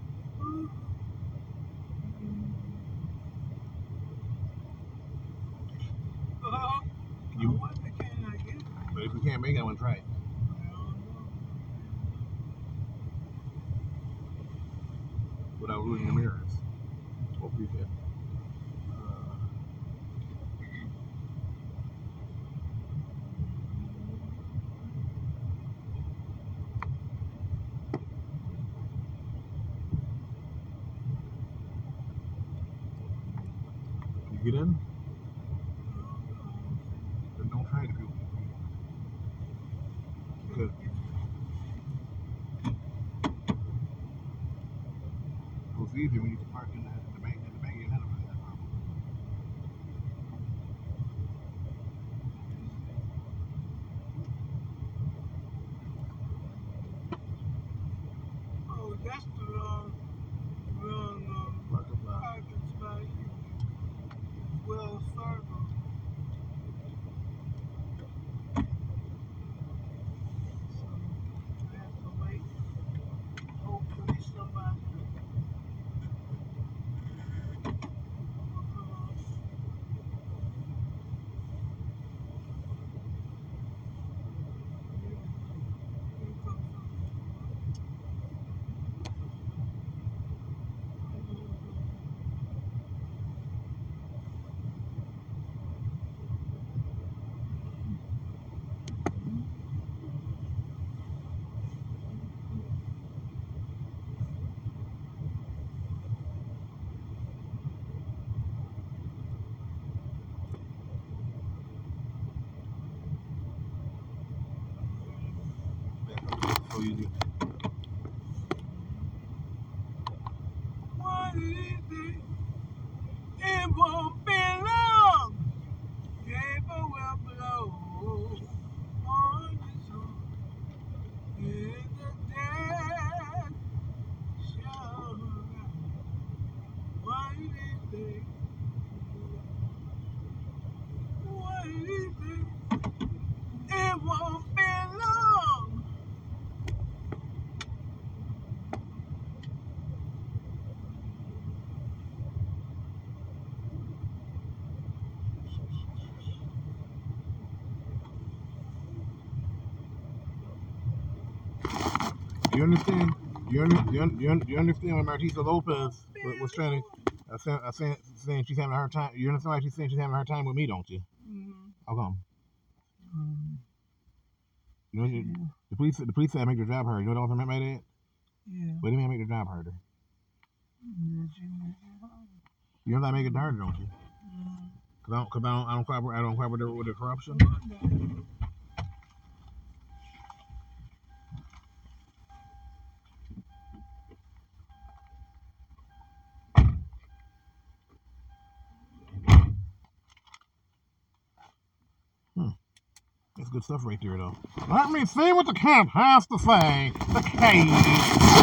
[SPEAKER 1] You understand? You, under, you, un- do, you, un- do you understand when Martisa Lopez was, trying to, uh, say, uh, saying, saying she's having a hard time? You understand why she's saying she's having a hard time with me, don't you?
[SPEAKER 2] Mm,
[SPEAKER 1] How come?
[SPEAKER 2] um,
[SPEAKER 1] You know, you- the police, the police said I make their job harder. You know what else I meant by that?
[SPEAKER 2] yeah.
[SPEAKER 1] What do you mean I make their job harder?
[SPEAKER 2] Yes, you make it hard.
[SPEAKER 1] You know that I make it harder, don't you?
[SPEAKER 2] Mm.
[SPEAKER 1] Cause I don't, cause I don't, I don't cooperate, I don't cooperate with the corruption. That's good stuff right there, though. Let me see what the camp has to say. The cave.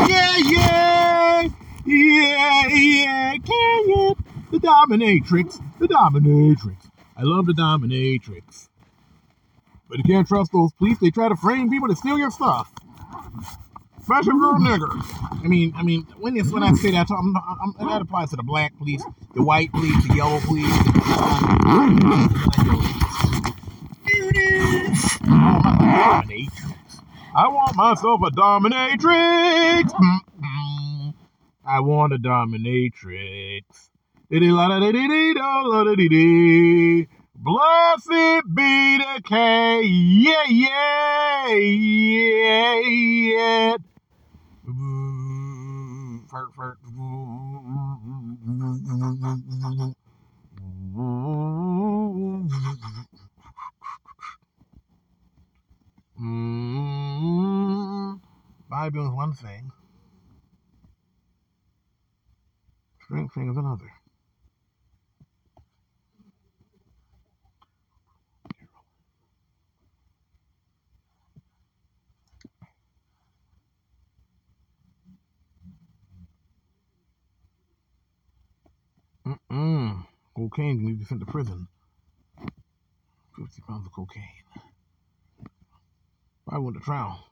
[SPEAKER 1] Yeah, yeah, yeah, yeah. Can you? The dominatrix. The dominatrix. I love the dominatrix. But you can't trust those police. They try to frame people to steal your stuff. Especially little niggers. I mean, I mean, when this, when I say that, I'm, I'm, I'm, that applies to the black police, the white police, the yellow police. I want myself a dominatrix. I want a dominatrix. Blessed be the K. Yeah, yeah, yeah, yeah. Mm, Bible is one thing. Strength thing is another. Mm-mm. Cocaine can be sent to prison. 50 pounds of cocaine. I went to trial.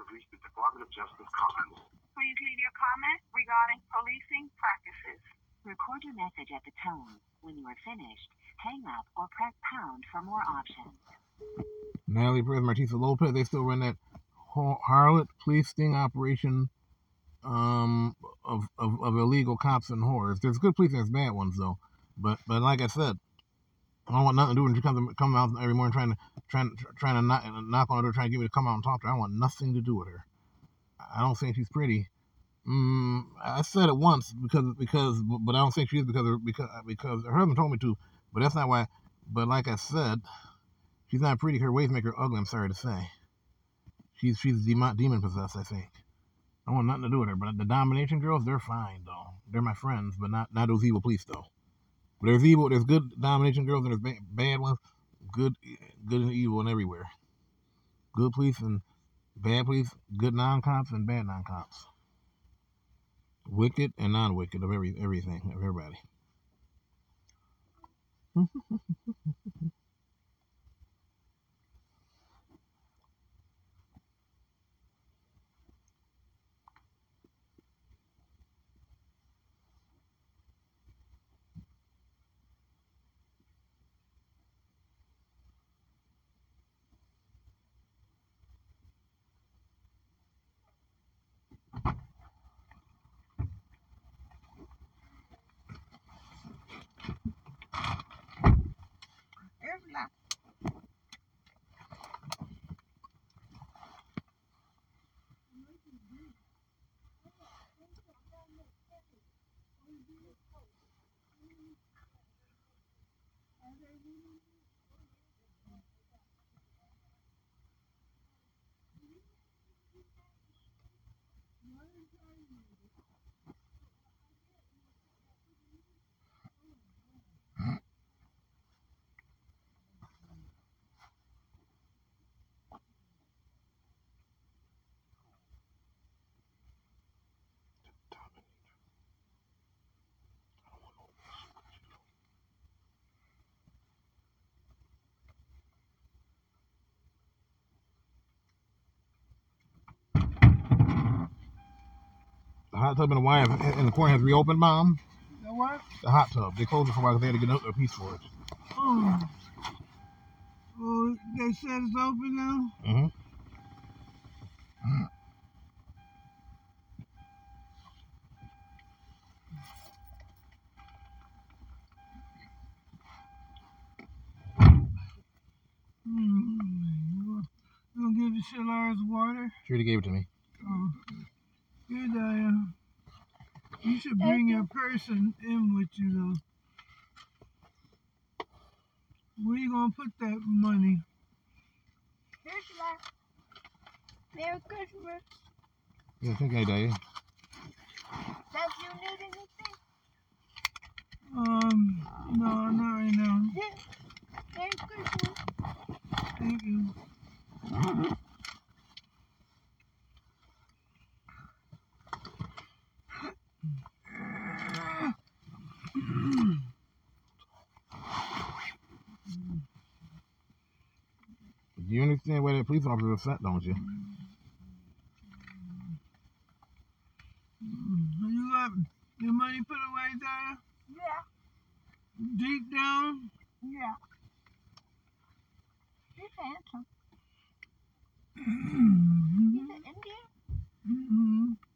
[SPEAKER 7] You have reached the Department of Justice comments.
[SPEAKER 4] Please leave your comment regarding policing practices.
[SPEAKER 8] Record your message at the tone. When you are finished, hang up or press pound for more options.
[SPEAKER 1] Natalie Perez, Martisa Lopez, they still run that har- harlot police sting operation um, of, of, of illegal cops and whores. There's good police and there's bad ones though. But but like I said, I don't want nothing to do when she comes come out every morning trying to trying trying to knock, knock on her door, trying to get me to come out and talk to her. I want nothing to do with her. I don't think she's pretty. Mm, I said it once because because but I don't think she is because of, because because her husband told me to. But that's not why. But like I said, she's not pretty. Her ways make her ugly. I'm sorry to say. She's she's demon demon possessed. I think. I want nothing to do with her. But the domination girls, they're fine though. They're my friends, but not not those evil police though. But there's evil. There's good domination girls and there's ba- bad ones. Good, good and evil and everywhere. Good police and bad police. Good non cops and bad non cops. Wicked and non wicked of every everything of everybody. <laughs>
[SPEAKER 6] There's like
[SPEAKER 1] hot tub in the wine in the corner has reopened, Mom.
[SPEAKER 2] The what?
[SPEAKER 1] The hot tub. They closed it for a while because they had to get a piece for it.
[SPEAKER 2] Oh. Oh, they said it's open now?
[SPEAKER 1] Mm-hmm.
[SPEAKER 2] Hmm. You gonna give the Shillars water?
[SPEAKER 1] She already gave it to me.
[SPEAKER 2] Oh. Good, Diane. You should bring your person in with you, though. Where you gonna put that money?
[SPEAKER 6] there's like Merry Christmas.
[SPEAKER 1] Yeah, thank you, Diane.
[SPEAKER 6] Does you need anything?
[SPEAKER 2] Um, no, not right now.
[SPEAKER 6] Merry Christmas.
[SPEAKER 2] Thank you.
[SPEAKER 1] You understand why that police officer was upset, don't you?
[SPEAKER 2] You got your money put away there?
[SPEAKER 6] Yeah,
[SPEAKER 2] Deep down?
[SPEAKER 6] yeah. He's handsome.
[SPEAKER 2] Mm-hmm.
[SPEAKER 6] He's an Indian.
[SPEAKER 2] Mm-hmm.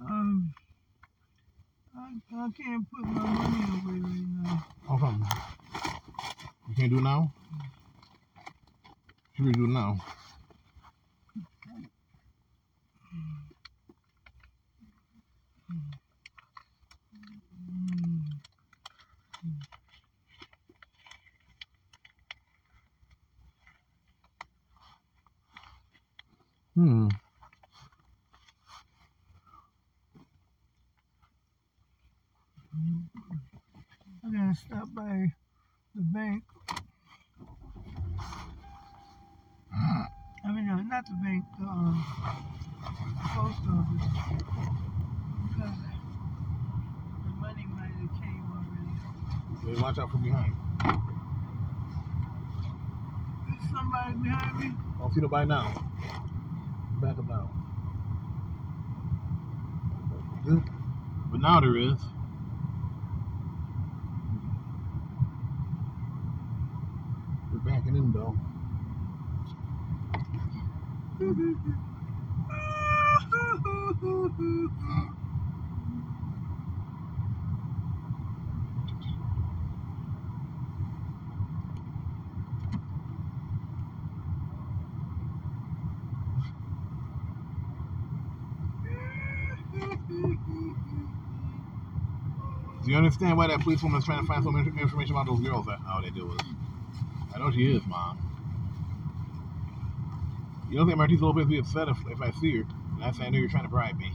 [SPEAKER 2] Um, I, I can't put my money away right now.
[SPEAKER 1] Come? You can't do it now? She really do it now. Hmm.
[SPEAKER 2] I gotta stop by the bank. I mean, uh, not the um, the post office because the money might have came already.
[SPEAKER 1] Yeah, watch out from behind.
[SPEAKER 2] There's somebody behind me.
[SPEAKER 1] I don't see nobody now. Back. Good. But now there is. We're backing in though. <laughs> Do you understand why that police woman is trying to find some information about those girls? That how they do it. I know she is, mom. You don't think Martisa Lopez would be upset if, if I see her? And I say I know you're trying to bribe me.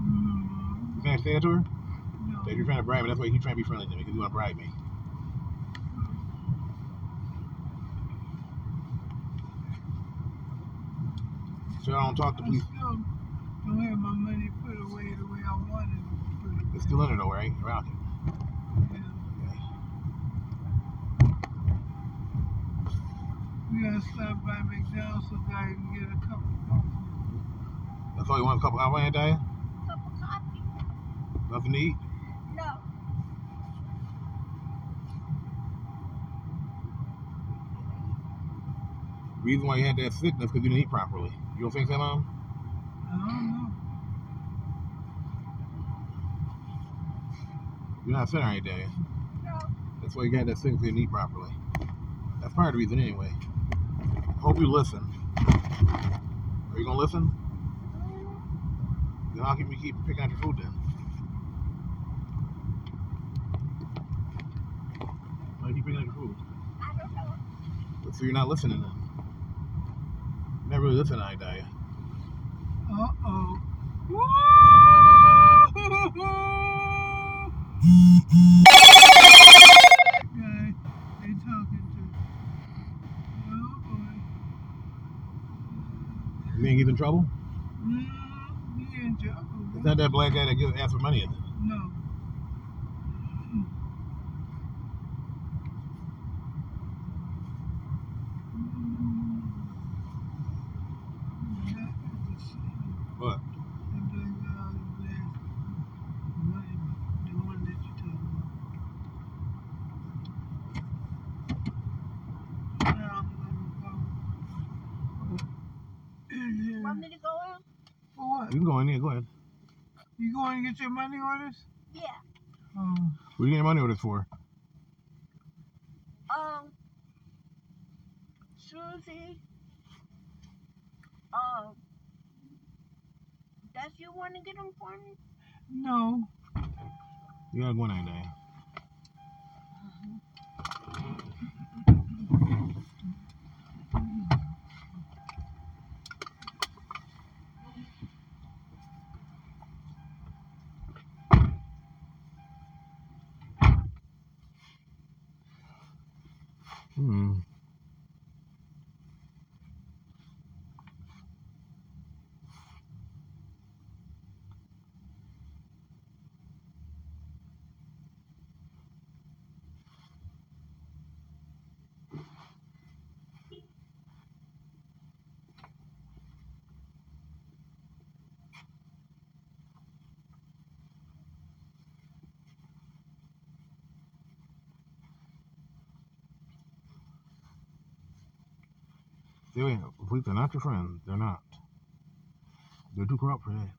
[SPEAKER 2] Mm,
[SPEAKER 1] You think I say that to her?
[SPEAKER 2] no.
[SPEAKER 1] That you're trying to bribe me. That's why you keep trying to be friendly to me because you want to bribe me. So I don't talk to
[SPEAKER 2] I
[SPEAKER 1] police.
[SPEAKER 2] still don't have my money put away the way I wanted it it
[SPEAKER 1] It's still in it though, right? Around it.
[SPEAKER 2] Yeah.
[SPEAKER 1] Okay.
[SPEAKER 2] We gotta stop by McDonald's so that I can get a cup of coffee.
[SPEAKER 1] That's all you want? A couple hours, ain't that?
[SPEAKER 6] Cup of coffee?
[SPEAKER 1] Nothing to eat?
[SPEAKER 6] No.
[SPEAKER 1] Reason why you had that sickness because you didn't eat properly. You don't think so, mom?
[SPEAKER 2] I don't know.
[SPEAKER 1] You're not sitting right there.
[SPEAKER 6] No.
[SPEAKER 1] That's why you got that sickness. You didn't eat properly. That's part of the reason, anyway. Hope you listen. Are you gonna listen? Then I'll keep you keep picking out your food then. Why you keep picking out your food?
[SPEAKER 6] I don't know.
[SPEAKER 1] So you're not listening then. You're not really listening, I die.
[SPEAKER 2] Uh oh. Guy, they talking to. Oh boy.
[SPEAKER 1] You ain't get in trouble?
[SPEAKER 2] Mm, he in trouble.
[SPEAKER 1] It's not that black guy that gives ask for money, is it?
[SPEAKER 2] No.
[SPEAKER 1] What?
[SPEAKER 6] Want me to go in?
[SPEAKER 2] For what?
[SPEAKER 1] You can go in there, go ahead.
[SPEAKER 2] You going to get your money orders?
[SPEAKER 6] Yeah.
[SPEAKER 1] What are you getting money orders for?
[SPEAKER 6] Um, Susie. Um, does you want to get them for me?
[SPEAKER 2] no.
[SPEAKER 1] You gotta go in there. Hmm. See, wait, are not your friends. They're not. They're too corrupt for that.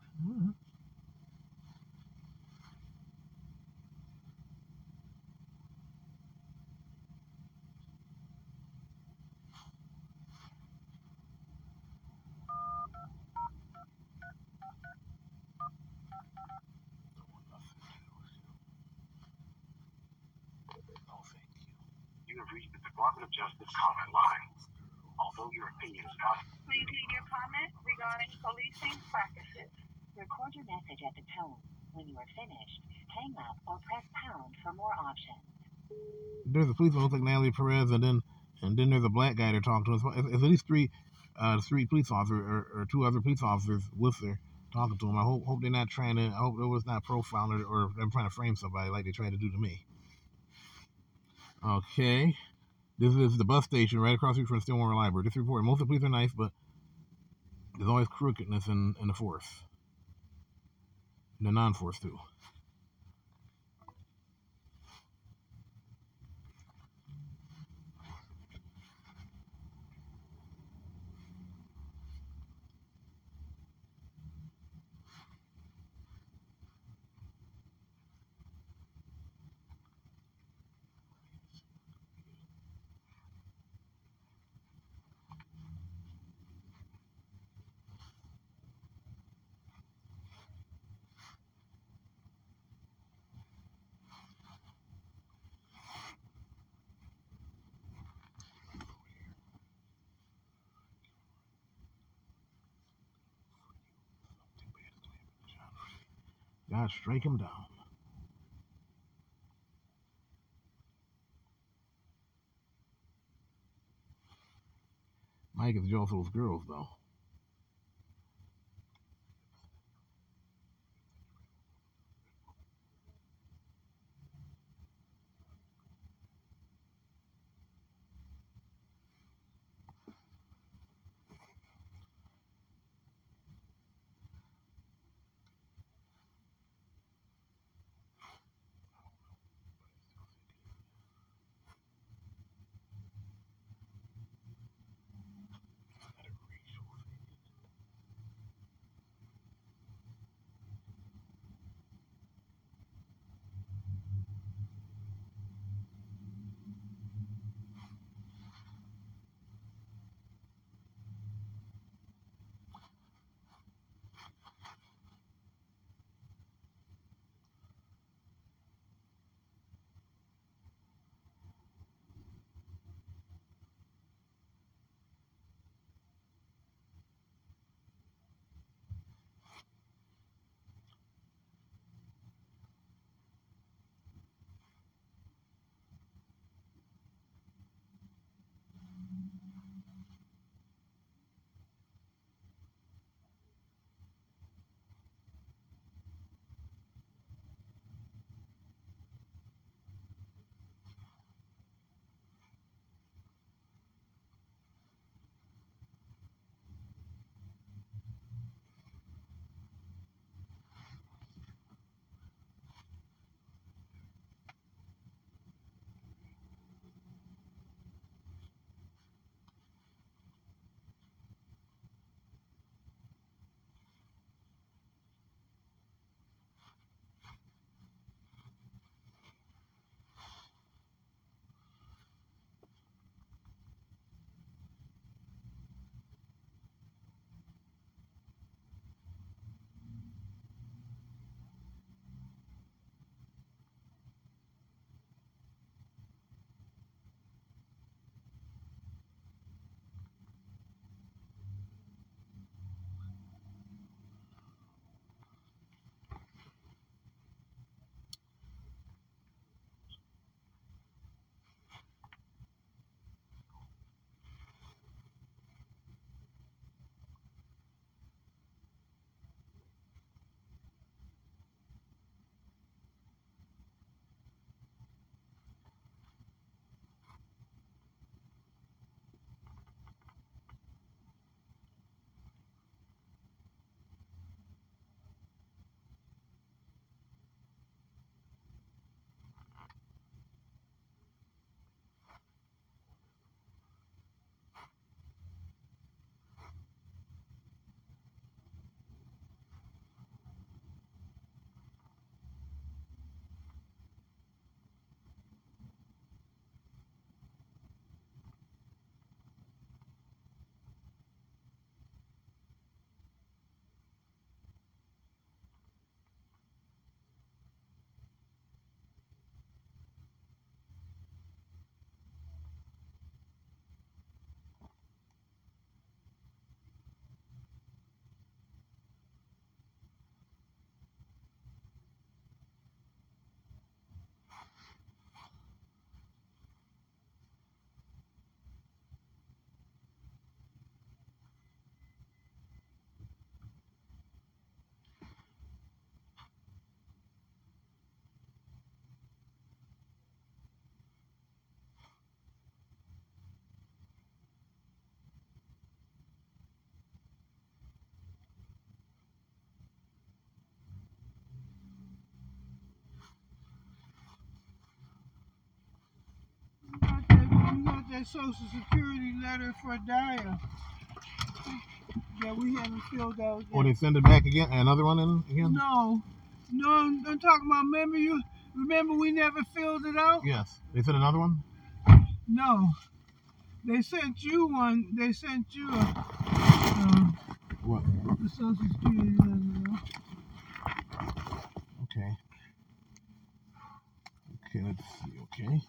[SPEAKER 7] You have reached the Department of Justice comment line. Although your opinion is not
[SPEAKER 4] Please leave your comment regarding policing practices.
[SPEAKER 8] Record your message at the tone. When you are finished, hang up or press pound for more options.
[SPEAKER 1] There's a police officer like Natalie Perez, and then and then there's a black guy they're talking to. It's, it's at least three uh, the street police officers or, or two other police officers with her talking to him. I hope hope they're not trying to. I hope it was not profiling or, or them trying to frame somebody like they tried to do to me. Okay. This is the bus station right across the street from Stillwater Library. This report, most of the police are nice, but there's always crookedness in, in the force. In the non-force, too. Strike him down. Mike is those girls, though.
[SPEAKER 2] That social security letter for Dyer that we haven't filled out
[SPEAKER 1] Or they send it back again? Another one in again?
[SPEAKER 2] No, no, I'm, I'm talking about. Remember you? Remember we never filled it out?
[SPEAKER 1] Yes. They sent another one.
[SPEAKER 2] No, they sent you one. They sent you a uh,
[SPEAKER 1] What?
[SPEAKER 2] the social security letter.
[SPEAKER 1] Okay. Okay. Let's see. Okay.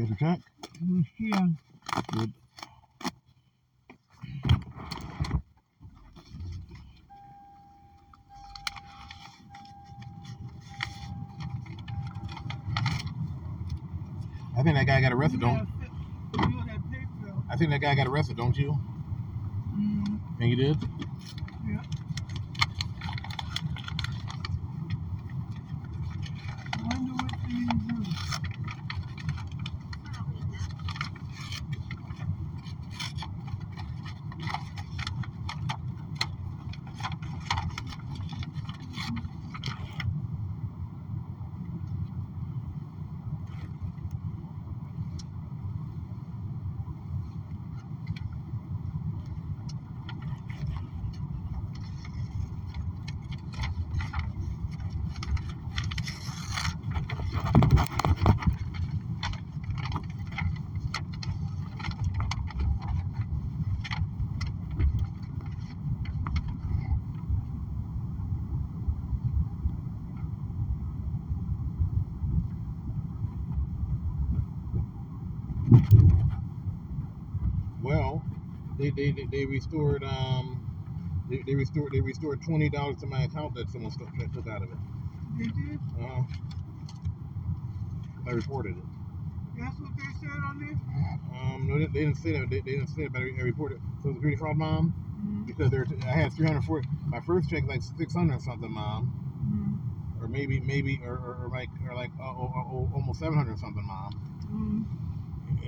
[SPEAKER 1] Have to check.
[SPEAKER 2] Yeah.
[SPEAKER 1] Good. I think that guy got arrested, don't?
[SPEAKER 2] you gotta pay for it.
[SPEAKER 1] I think that guy got arrested, don't you?
[SPEAKER 2] Mm,
[SPEAKER 1] And you did?
[SPEAKER 2] yeah. I wonder what they do.
[SPEAKER 1] Well, they restored um they, they restored they restored twenty dollars to my account that someone took, took out of it.
[SPEAKER 2] They did.
[SPEAKER 1] Uh, I reported it.
[SPEAKER 2] That's what they said on there.
[SPEAKER 1] Um, no, they, they didn't say that. They, they didn't say it, but I reported. So security fraud, mom,
[SPEAKER 2] Mm,
[SPEAKER 1] because there I had three hundred forty. My first check was like six hundred something, mom,
[SPEAKER 2] mm,
[SPEAKER 1] or maybe maybe or, or, or like or like uh, oh, oh, oh, almost seven hundred something, mom.
[SPEAKER 2] mm,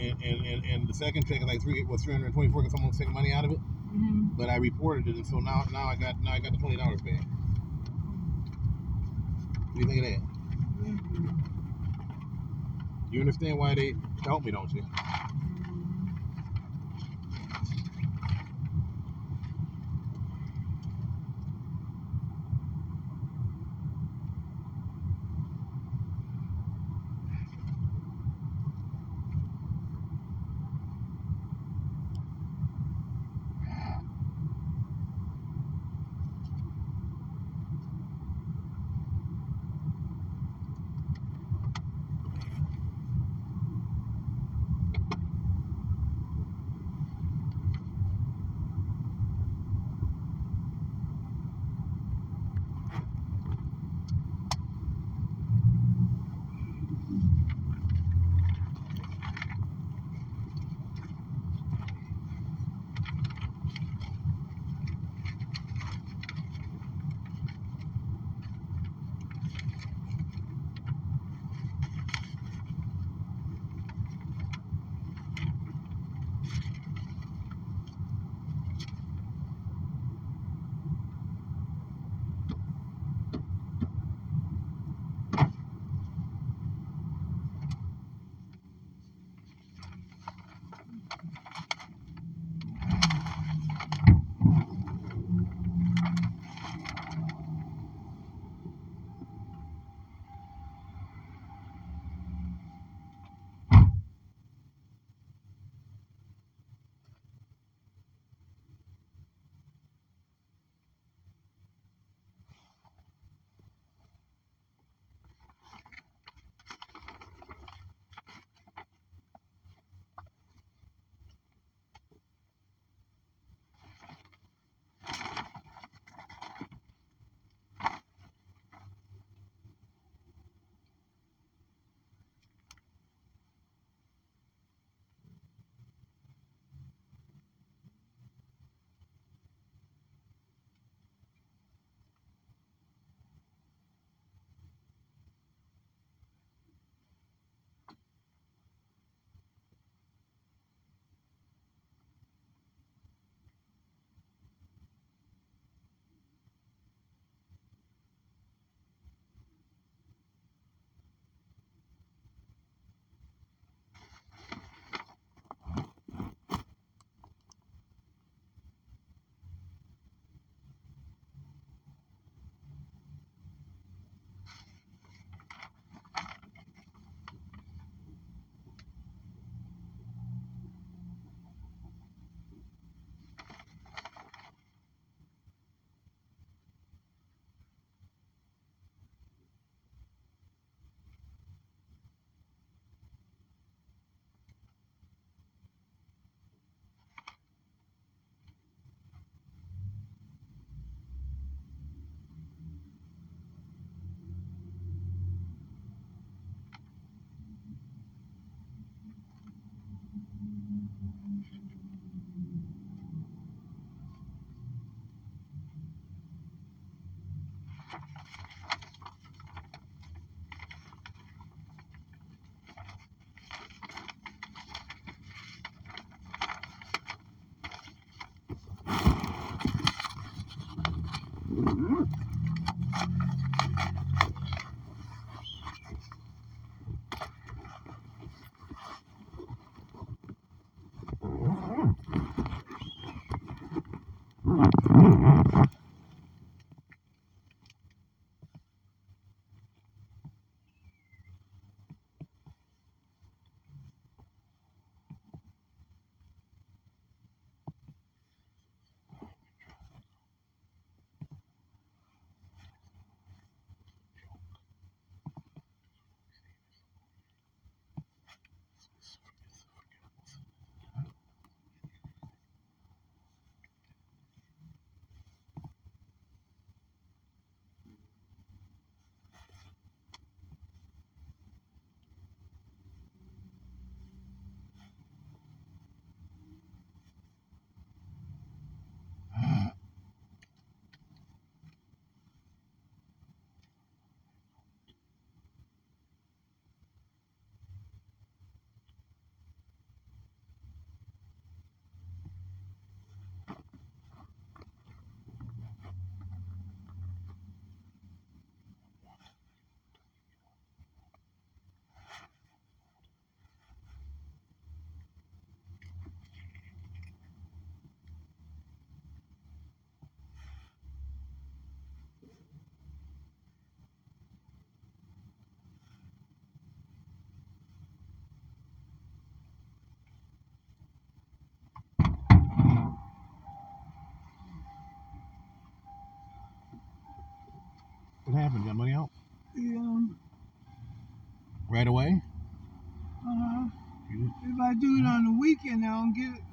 [SPEAKER 1] And, and, and, and the second check is like three was three hundred twenty four because someone was taking money out of it.
[SPEAKER 2] mm.
[SPEAKER 1] But I reported it, and so now now I got now I got the twenty dollars back. What do you think of that?
[SPEAKER 2] Good.
[SPEAKER 1] You understand why they helped me, don't you?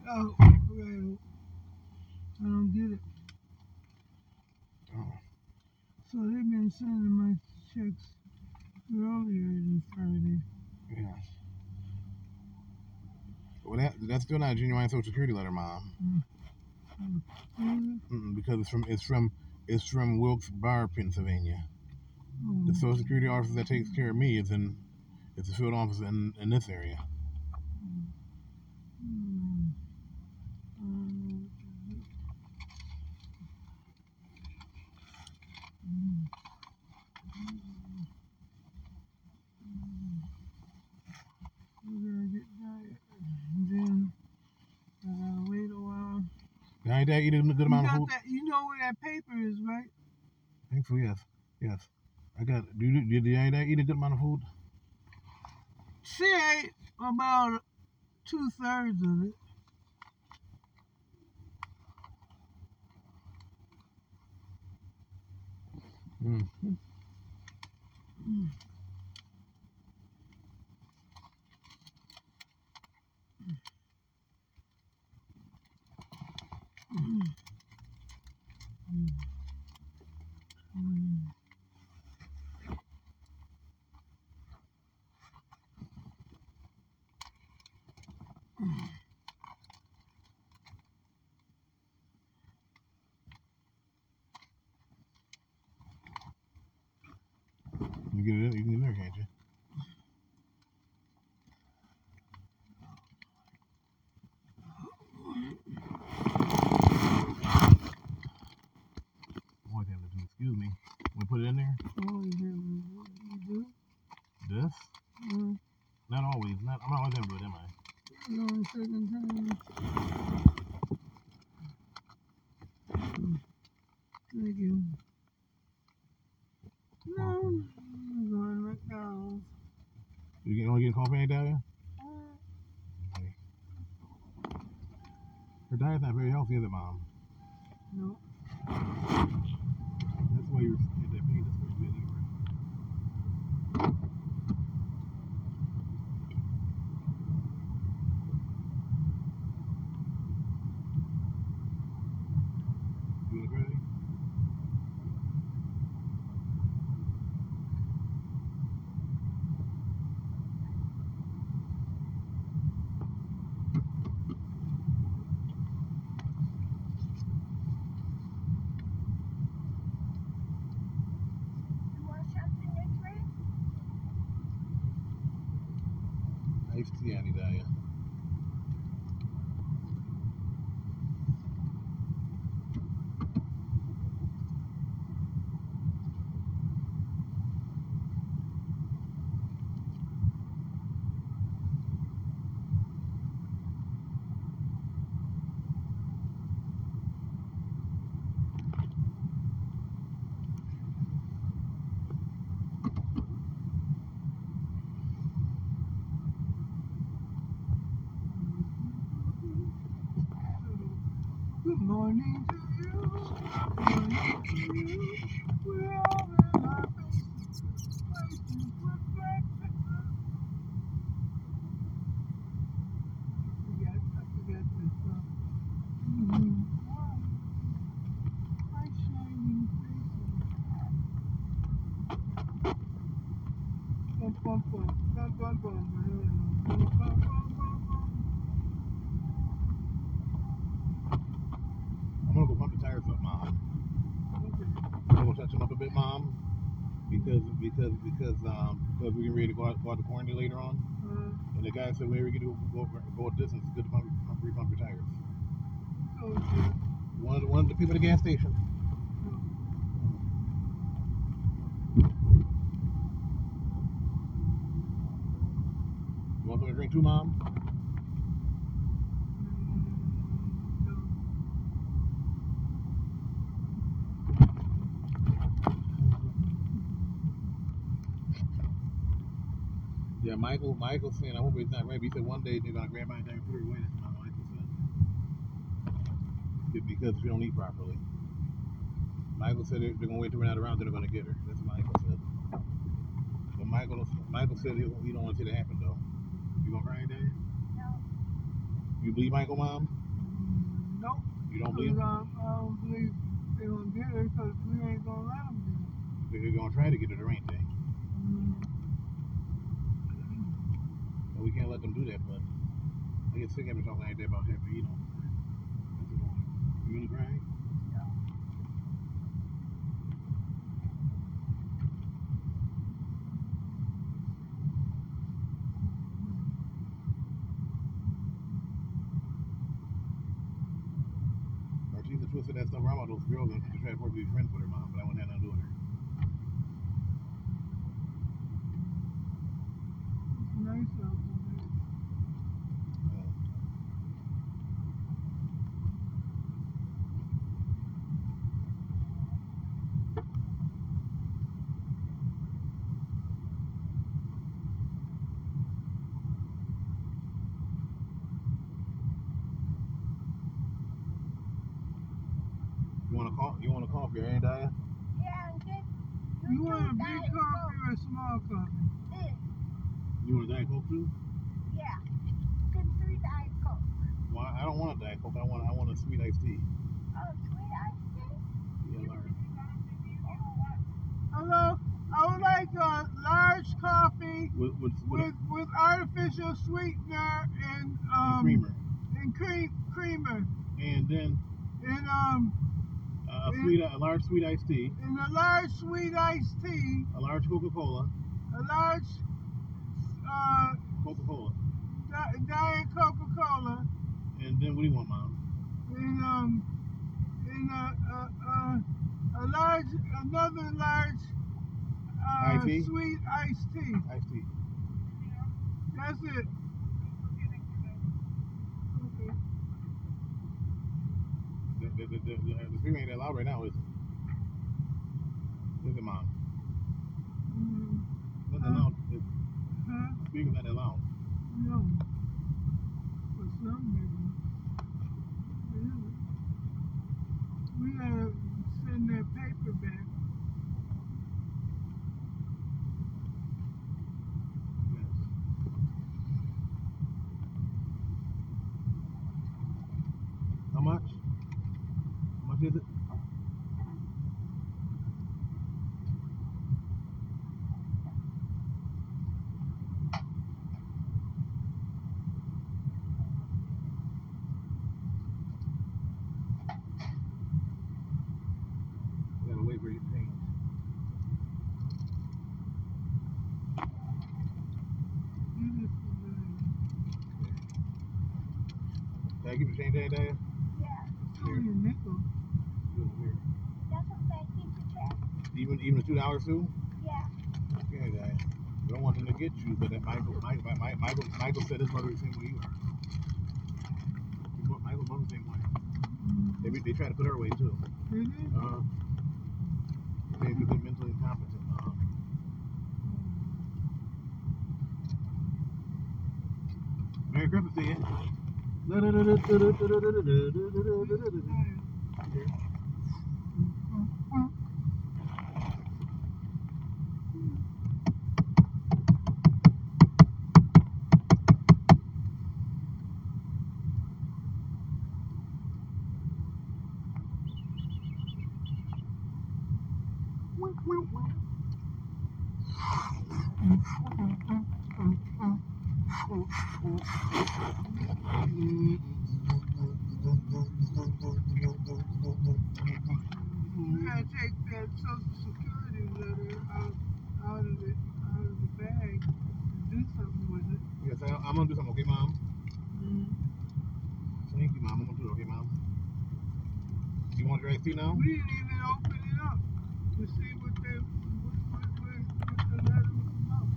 [SPEAKER 2] Oh. I don't get it.
[SPEAKER 1] Oh.
[SPEAKER 2] So they've been sending my checks earlier than Friday.
[SPEAKER 1] Yeah. Well, that, that's still not a genuine Social Security letter, Mom.
[SPEAKER 2] Mhm.
[SPEAKER 1] Mm-mm, because it's from it's from it's from Wilkes Barre, Pennsylvania.
[SPEAKER 2] Oh,
[SPEAKER 1] The Social Security office that takes care of me is in it's a field office in in this area.
[SPEAKER 2] mm. Um, mm. We gotta get that, and then I gotta wait a while.
[SPEAKER 1] That eating a good amount of food?
[SPEAKER 2] that? You know where that paper is, right?
[SPEAKER 1] I think so. Yes. Yes. I got. Do you did you ain't eat a good amount of food?
[SPEAKER 2] She ate about two thirds of it.
[SPEAKER 1] Mm.
[SPEAKER 2] Mm.
[SPEAKER 1] People at the gas station. You want something to drink too, mom? Yeah, Michael. Michael saying I hope he's not. But he said one day they're gonna grab my and put away. That's what Michael said. Be- Because we don't eat properly. Michael said they're, they're gonna wait till we're not around. Then they're gonna get her. That's what Michael said. But Michael, Michael said he, he don't want it to see that happen though. You gonna cry, Dad?
[SPEAKER 6] No.
[SPEAKER 1] You believe Michael, mom?
[SPEAKER 2] Nope.
[SPEAKER 1] You don't
[SPEAKER 2] Cause
[SPEAKER 1] believe?
[SPEAKER 2] I, I don't believe they gonna get her because we ain't gonna let them get her.
[SPEAKER 1] They're gonna try to get her, ain't they?
[SPEAKER 2] Mm,
[SPEAKER 1] But we can't let them do that. But I get sick of it talking like that about. But you know, you to Twisted has no problem those girls and tried to be friends with her mom. I want
[SPEAKER 2] a
[SPEAKER 1] sweet iced tea.
[SPEAKER 6] Oh, sweet iced tea?
[SPEAKER 1] Yeah, Larry.
[SPEAKER 2] Hello. I would like a large coffee
[SPEAKER 1] With with, with,
[SPEAKER 2] with with artificial sweetener and
[SPEAKER 1] a,
[SPEAKER 2] um
[SPEAKER 1] creamer,
[SPEAKER 2] and cream creamer
[SPEAKER 1] and then
[SPEAKER 2] and um
[SPEAKER 1] uh, a
[SPEAKER 2] Yeah.
[SPEAKER 1] sweet a large sweet iced tea,
[SPEAKER 2] and a large sweet iced tea,
[SPEAKER 1] a large Coca Cola,
[SPEAKER 2] a large uh
[SPEAKER 1] Coca Cola,
[SPEAKER 2] di- diet Coca Cola,
[SPEAKER 1] and then what do you want, mom?
[SPEAKER 2] And um and a a, a, a large another large uh, sweet iced tea.
[SPEAKER 1] Iced tea.
[SPEAKER 2] That's it. Okay.
[SPEAKER 1] The the the, the, the, the speaker ain't that loud right now, is it? Is it, mom?
[SPEAKER 2] Mm,
[SPEAKER 1] that loud. The
[SPEAKER 2] huh?
[SPEAKER 1] speaker's not that loud.
[SPEAKER 2] No. For some reason. Yeah. We gotta send that paper back.
[SPEAKER 1] Yes. How much? How much is it? Gotta wait for it to change.
[SPEAKER 2] You just
[SPEAKER 1] Can I give you change that, Dad?
[SPEAKER 6] Yeah.
[SPEAKER 2] Only a nickel.
[SPEAKER 1] Good, here.
[SPEAKER 6] That's okay. Keep the check.
[SPEAKER 1] Even two?
[SPEAKER 6] Yeah.
[SPEAKER 1] Okay, Dad. We don't want them to get you, but that Michael, Michael, Michael, Michael, Michael said his mother the same way you are. Michael's mother's the same way. They, they try to put her away too.
[SPEAKER 2] Did it?
[SPEAKER 1] Uh-huh. Maybe they're mentally incompetent. Uh-huh. Merry Christmas to. You
[SPEAKER 2] gotta take that social security letter out, out of the, out of the bag and do something with it.
[SPEAKER 1] Yes, I, I'm gonna do something, okay, mom?
[SPEAKER 2] Mm.
[SPEAKER 1] Thank you, mom. I'm gonna do it, okay, mom? You want to drive through now?
[SPEAKER 2] We didn't even open it up to see what they, what, what, what, what the letter was about.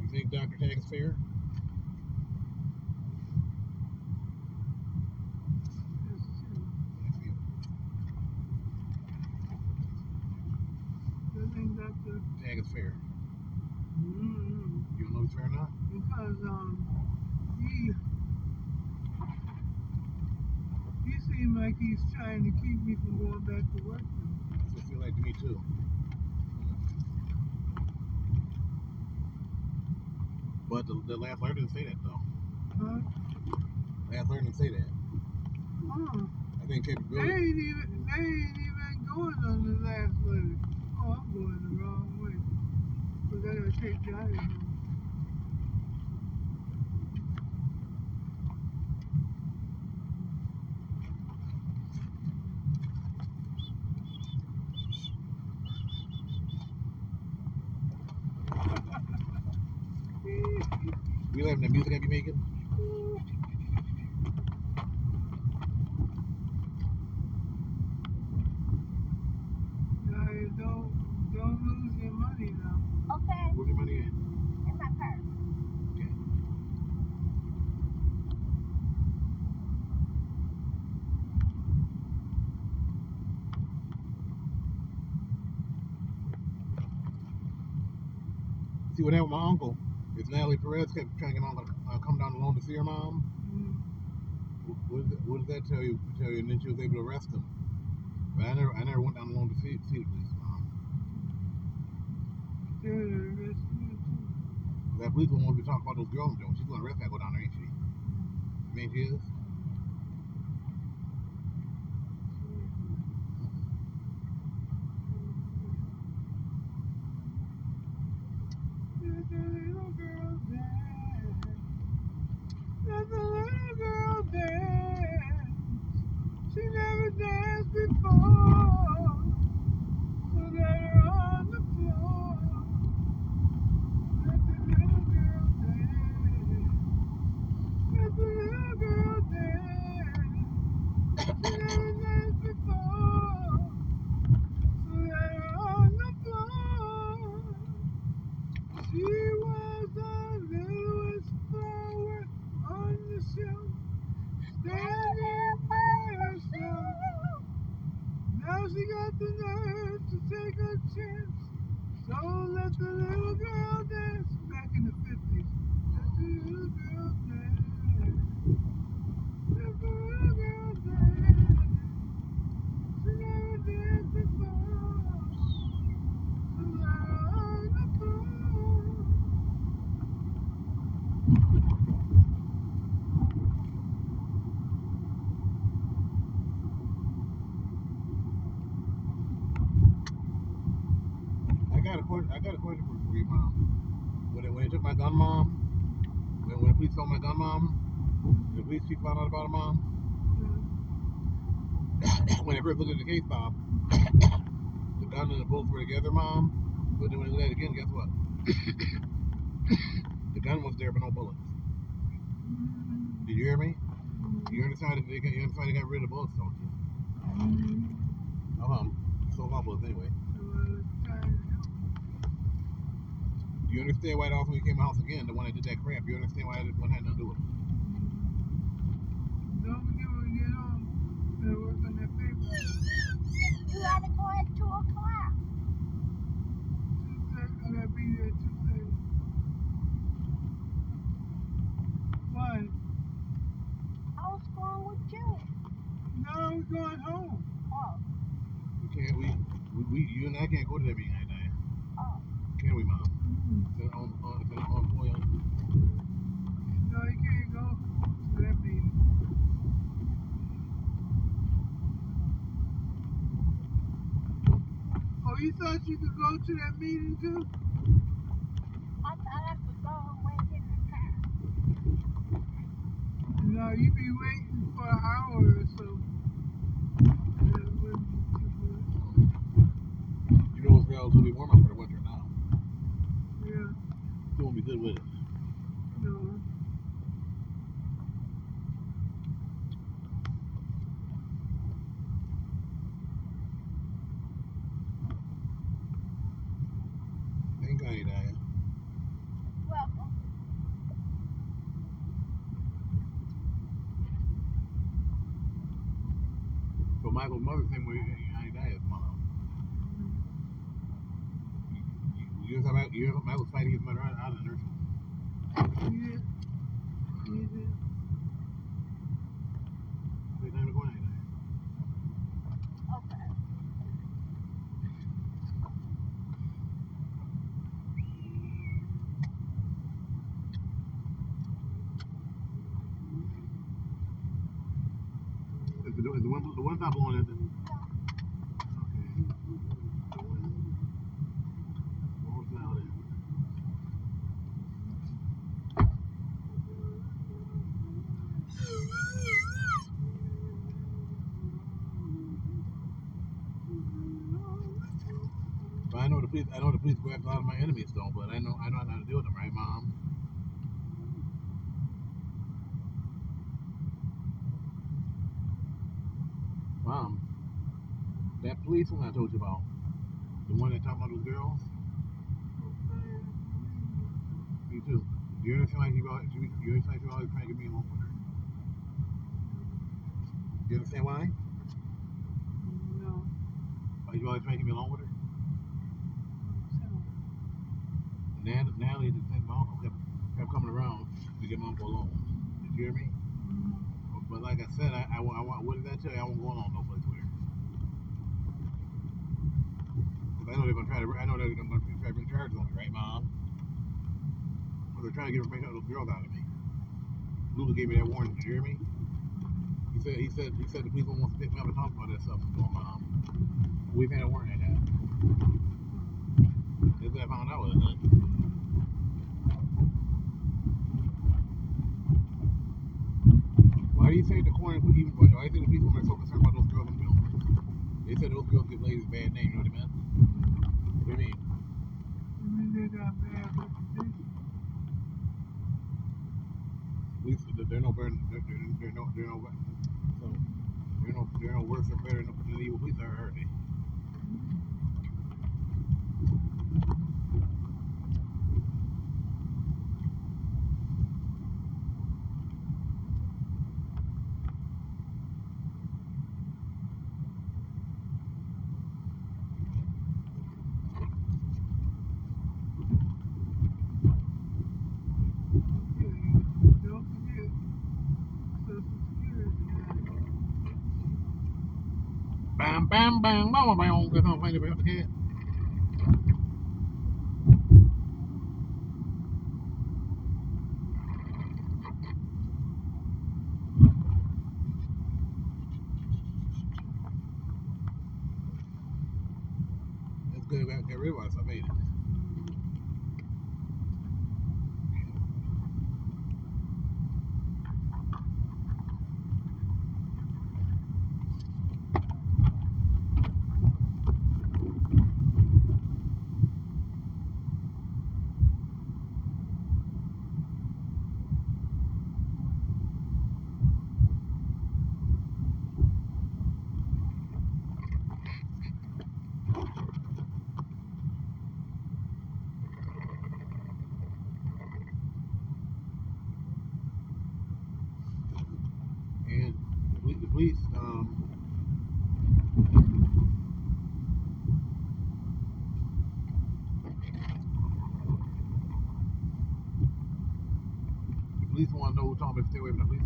[SPEAKER 1] You think Dr. Tag is fair?
[SPEAKER 2] That's true.
[SPEAKER 1] Thank you.
[SPEAKER 2] I think that's a,
[SPEAKER 1] Tag is fair.
[SPEAKER 2] mm,
[SPEAKER 1] You don't know he's fair or not?
[SPEAKER 2] because, um, he, he seemed like he's trying to keep me from going back to work now.
[SPEAKER 1] That's what it feel like to me too. But the, the last letter didn't say that though.
[SPEAKER 2] Huh?
[SPEAKER 1] Last letter didn't say that.
[SPEAKER 2] Oh,
[SPEAKER 1] I think capability.
[SPEAKER 2] they ain't even, they ain't even going on the last letter. Oh, I'm going the wrong way. But I gotta take Johnny home.
[SPEAKER 1] The music I be making.
[SPEAKER 2] Guys, don't, don't lose your money now.
[SPEAKER 6] Okay,
[SPEAKER 1] Where's your money at?
[SPEAKER 6] in my purse.
[SPEAKER 1] Okay. See what happened with my uncle? Is Natalie Perez kept trying to get my uncle uh, come down alone to see her mom.
[SPEAKER 2] Mm.
[SPEAKER 1] Wh- What, does that- what does that tell you? Tell you, and then she was able to arrest him. But I never, I never went down alone to see, see the police. Mom.
[SPEAKER 2] They're arresting you too.
[SPEAKER 1] That police woman wants to talk about those girls doing. She's going to arrest. I go down there, ain't she? You mean she is?
[SPEAKER 2] There's a little girl there. There's a little girl there. She never danced before. So let her on the floor. There's a little girl there. There's a little girl there. She never danced before. So let her on the floor. She was the littlest flower on the shelf, standing by herself. Now she got the nerve to take a chance. So let the little girl dance back in the 50s. Let the little girl dance. Let the little girl dance. She never danced before. So let her on the floor.
[SPEAKER 1] I got a question. I got a question for, for you, mom. When they, when they took my gun, mom, when, when the police found my gun, mom, the police chief found out about it, mom. when they first looked at the case, mom, the gun and the bullets were together, mom. But then when they looked at it again, guess what? <coughs> The gun was there, but no bullets. Did you hear me? You understand? They got, you understand? They got rid of the bullets, don't you? Um, so called bullets anyway.
[SPEAKER 2] So I was trying to help.
[SPEAKER 1] You understand why the officer came to my house again, the one that did that crap? You understand why that one had nothing to do with it?
[SPEAKER 2] Don't forget when you get home, gotta work on that paper.
[SPEAKER 6] You gotta go at 2 o'clock.
[SPEAKER 2] Two thirty, I gotta be there at two thirty. Why?
[SPEAKER 6] I was going with you.
[SPEAKER 2] No, I'm going home.
[SPEAKER 6] Oh,
[SPEAKER 1] We can't. We, we, we you and I can't go to that meeting like that.
[SPEAKER 6] oh.
[SPEAKER 1] Can we, mom?
[SPEAKER 2] Mm-mm.
[SPEAKER 1] Is that on, on, is that on point?
[SPEAKER 2] No, you can't go to that meeting. Oh, you thought you could go to that meeting too?
[SPEAKER 6] I thought I could go and wait in the car.
[SPEAKER 2] No, you be waiting for an hour or so. That wouldn't be too.
[SPEAKER 1] You know it's relatively warm up for the winter now.
[SPEAKER 2] Yeah,
[SPEAKER 1] You won't be good with it.
[SPEAKER 2] no.
[SPEAKER 1] Ain't got any diet.
[SPEAKER 6] Welcome.
[SPEAKER 1] But Michael's mother same way ain't diet, mom. You know about you know Michael's fighting his mother out, out of the nursing home.
[SPEAKER 2] Yeah. You did.
[SPEAKER 1] They never going any diet.
[SPEAKER 6] Okay.
[SPEAKER 1] Is the, is the one the one's not blowing, is it? Okay. What was now then? But I know the police. I know the police after a lot of my enemies, though. But I know I know how to deal with them, right, Mom? Mom, that police one I told you about, the one that talked about those girls. Me too. Do you understand why you always, you, you understand why you always trying to get me along with her? You understand why?
[SPEAKER 2] No.
[SPEAKER 1] Why you always trying to get me along with her?
[SPEAKER 2] So,
[SPEAKER 1] Natalie, Natalie the same my uncle kept, kept coming around to get my uncle alone. Did you hear me? But, like I said, I, I, I, wa- what did I tell you? I won't go along no place with her. 'Cause I know they're gonna try to. I know they're gonna try to bring charges on me, right, Mom? Or they're trying to get bring those girls out of me. Lula gave me that warning. Did you hear me? He said. He said. He said the people wants to pick me up and talk about that stuff. I'm Mom. We've had a warning like that. That's what I found out was it. Why do you think the even? Do you think the people are so concerned about those girls in the building? They said those girls give ladies a bad name. You know what I mean? What do you mean?
[SPEAKER 2] I they got bad.
[SPEAKER 1] At least they're, they're no better. They're, they're, they're no. They're no. So they're no. They're no worse or better than the evil police are, are they?
[SPEAKER 2] Yeah, don't forget Social Security.
[SPEAKER 1] Bam, bam, bam, bam, bam, how about. That's good. I didn't realize I made it. the police, um, the police want to know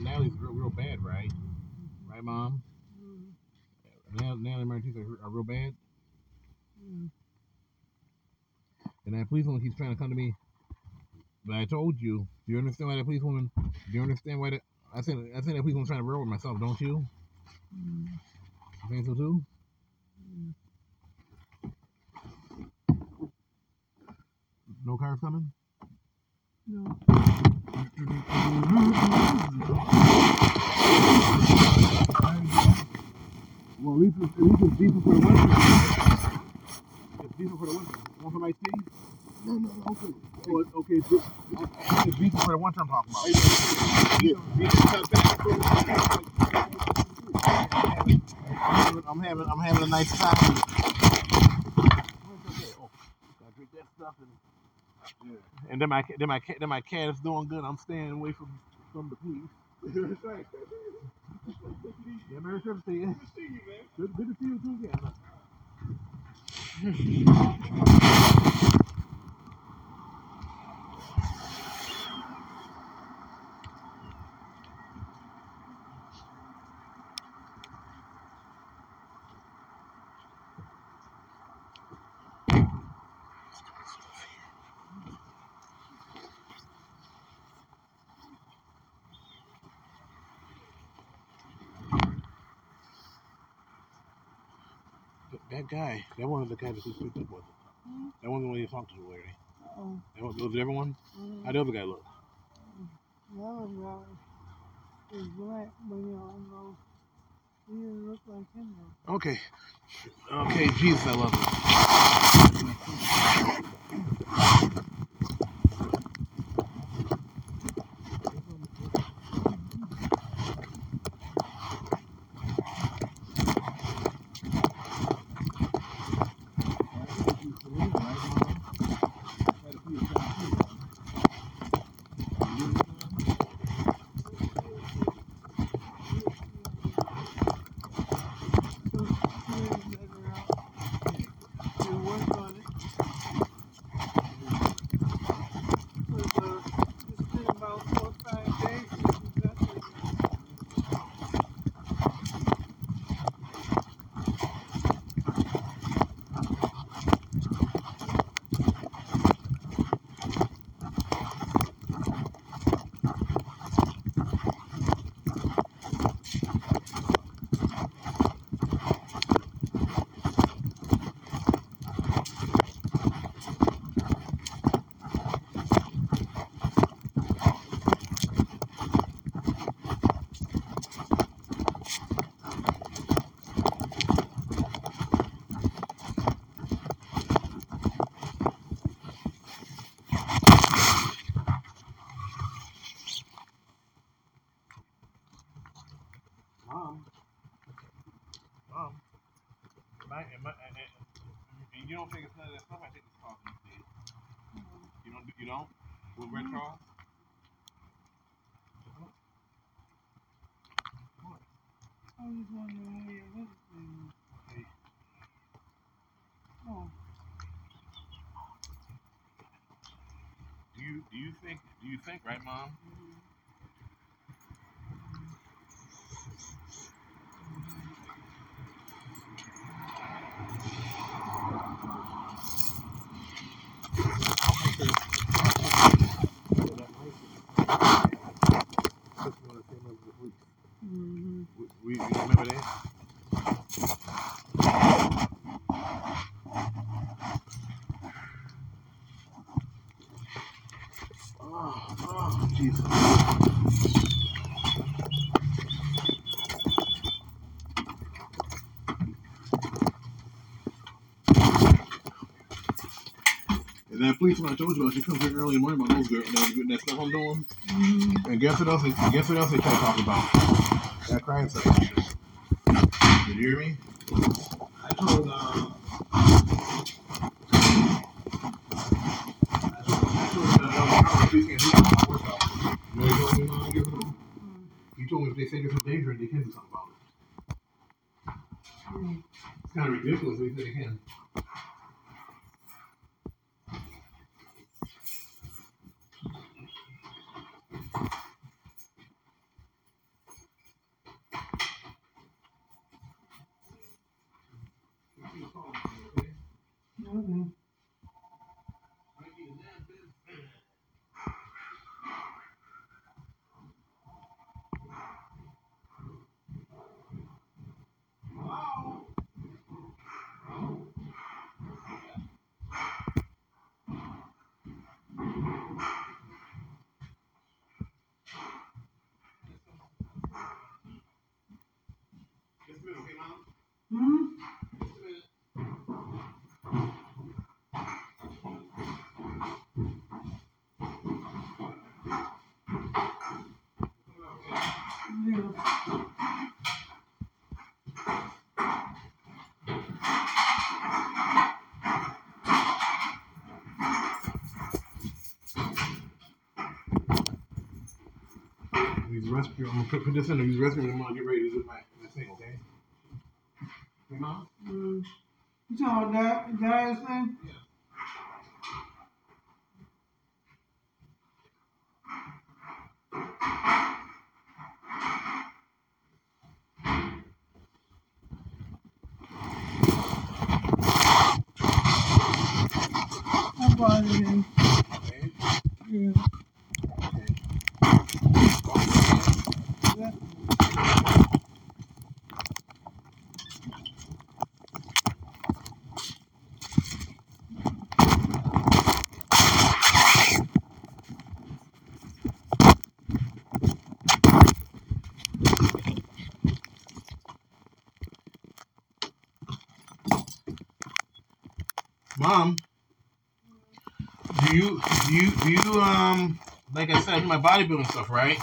[SPEAKER 1] Now Natalie's real real bad, right? Right, mom?
[SPEAKER 2] Mm,
[SPEAKER 1] Now Natalie Martinez are, are real bad.
[SPEAKER 2] mm.
[SPEAKER 1] And that police woman keeps trying to come to me. But I told you. Do you understand why that police woman? Do you understand why that? I think I think that police woman's trying to railroad myself, don't you?
[SPEAKER 2] Mm.
[SPEAKER 1] You think so too? No cars coming.
[SPEAKER 2] No.
[SPEAKER 1] Well, it's, at least it's decent for the winter. It's decent for the winter. Some iced tea?
[SPEAKER 7] No, no, no. Okay.
[SPEAKER 1] Oh, okay, it's, good. it's decent for the winter I'm talking about. I'm having, I'm having, a nice time. Oh, gotta drink that stuff and, and then my then my then my cat is doing good. I'm staying away from from the police. Yeah, Merry Christmas to see you. Good, good to see you too again. <laughs> guy. That one was the guy that she picked up with. Mm. That one's the one you talked to, Larry.
[SPEAKER 2] Oh.
[SPEAKER 1] That one, was it everyone?
[SPEAKER 2] Mm.
[SPEAKER 1] How'd the other guy look?
[SPEAKER 2] That was Robert. He black, but you know, he didn't look like him. Though.
[SPEAKER 1] Okay. Okay, Jesus, I love you. that policeman I told you about, she comes here early in the morning about those girls, that's that stuff I'm doing. And guess what else? Guess what else they can't talk about? That crying stuff. Did you hear me?
[SPEAKER 2] Beautiful.
[SPEAKER 1] Use restroom. I'm gonna put put this in the restroom. I'm gonna get ready to do my, my thing. Okay. You know.
[SPEAKER 2] Mm. You talking about that? That
[SPEAKER 1] is do you do you um like I said, my bodybuilding stuff, right?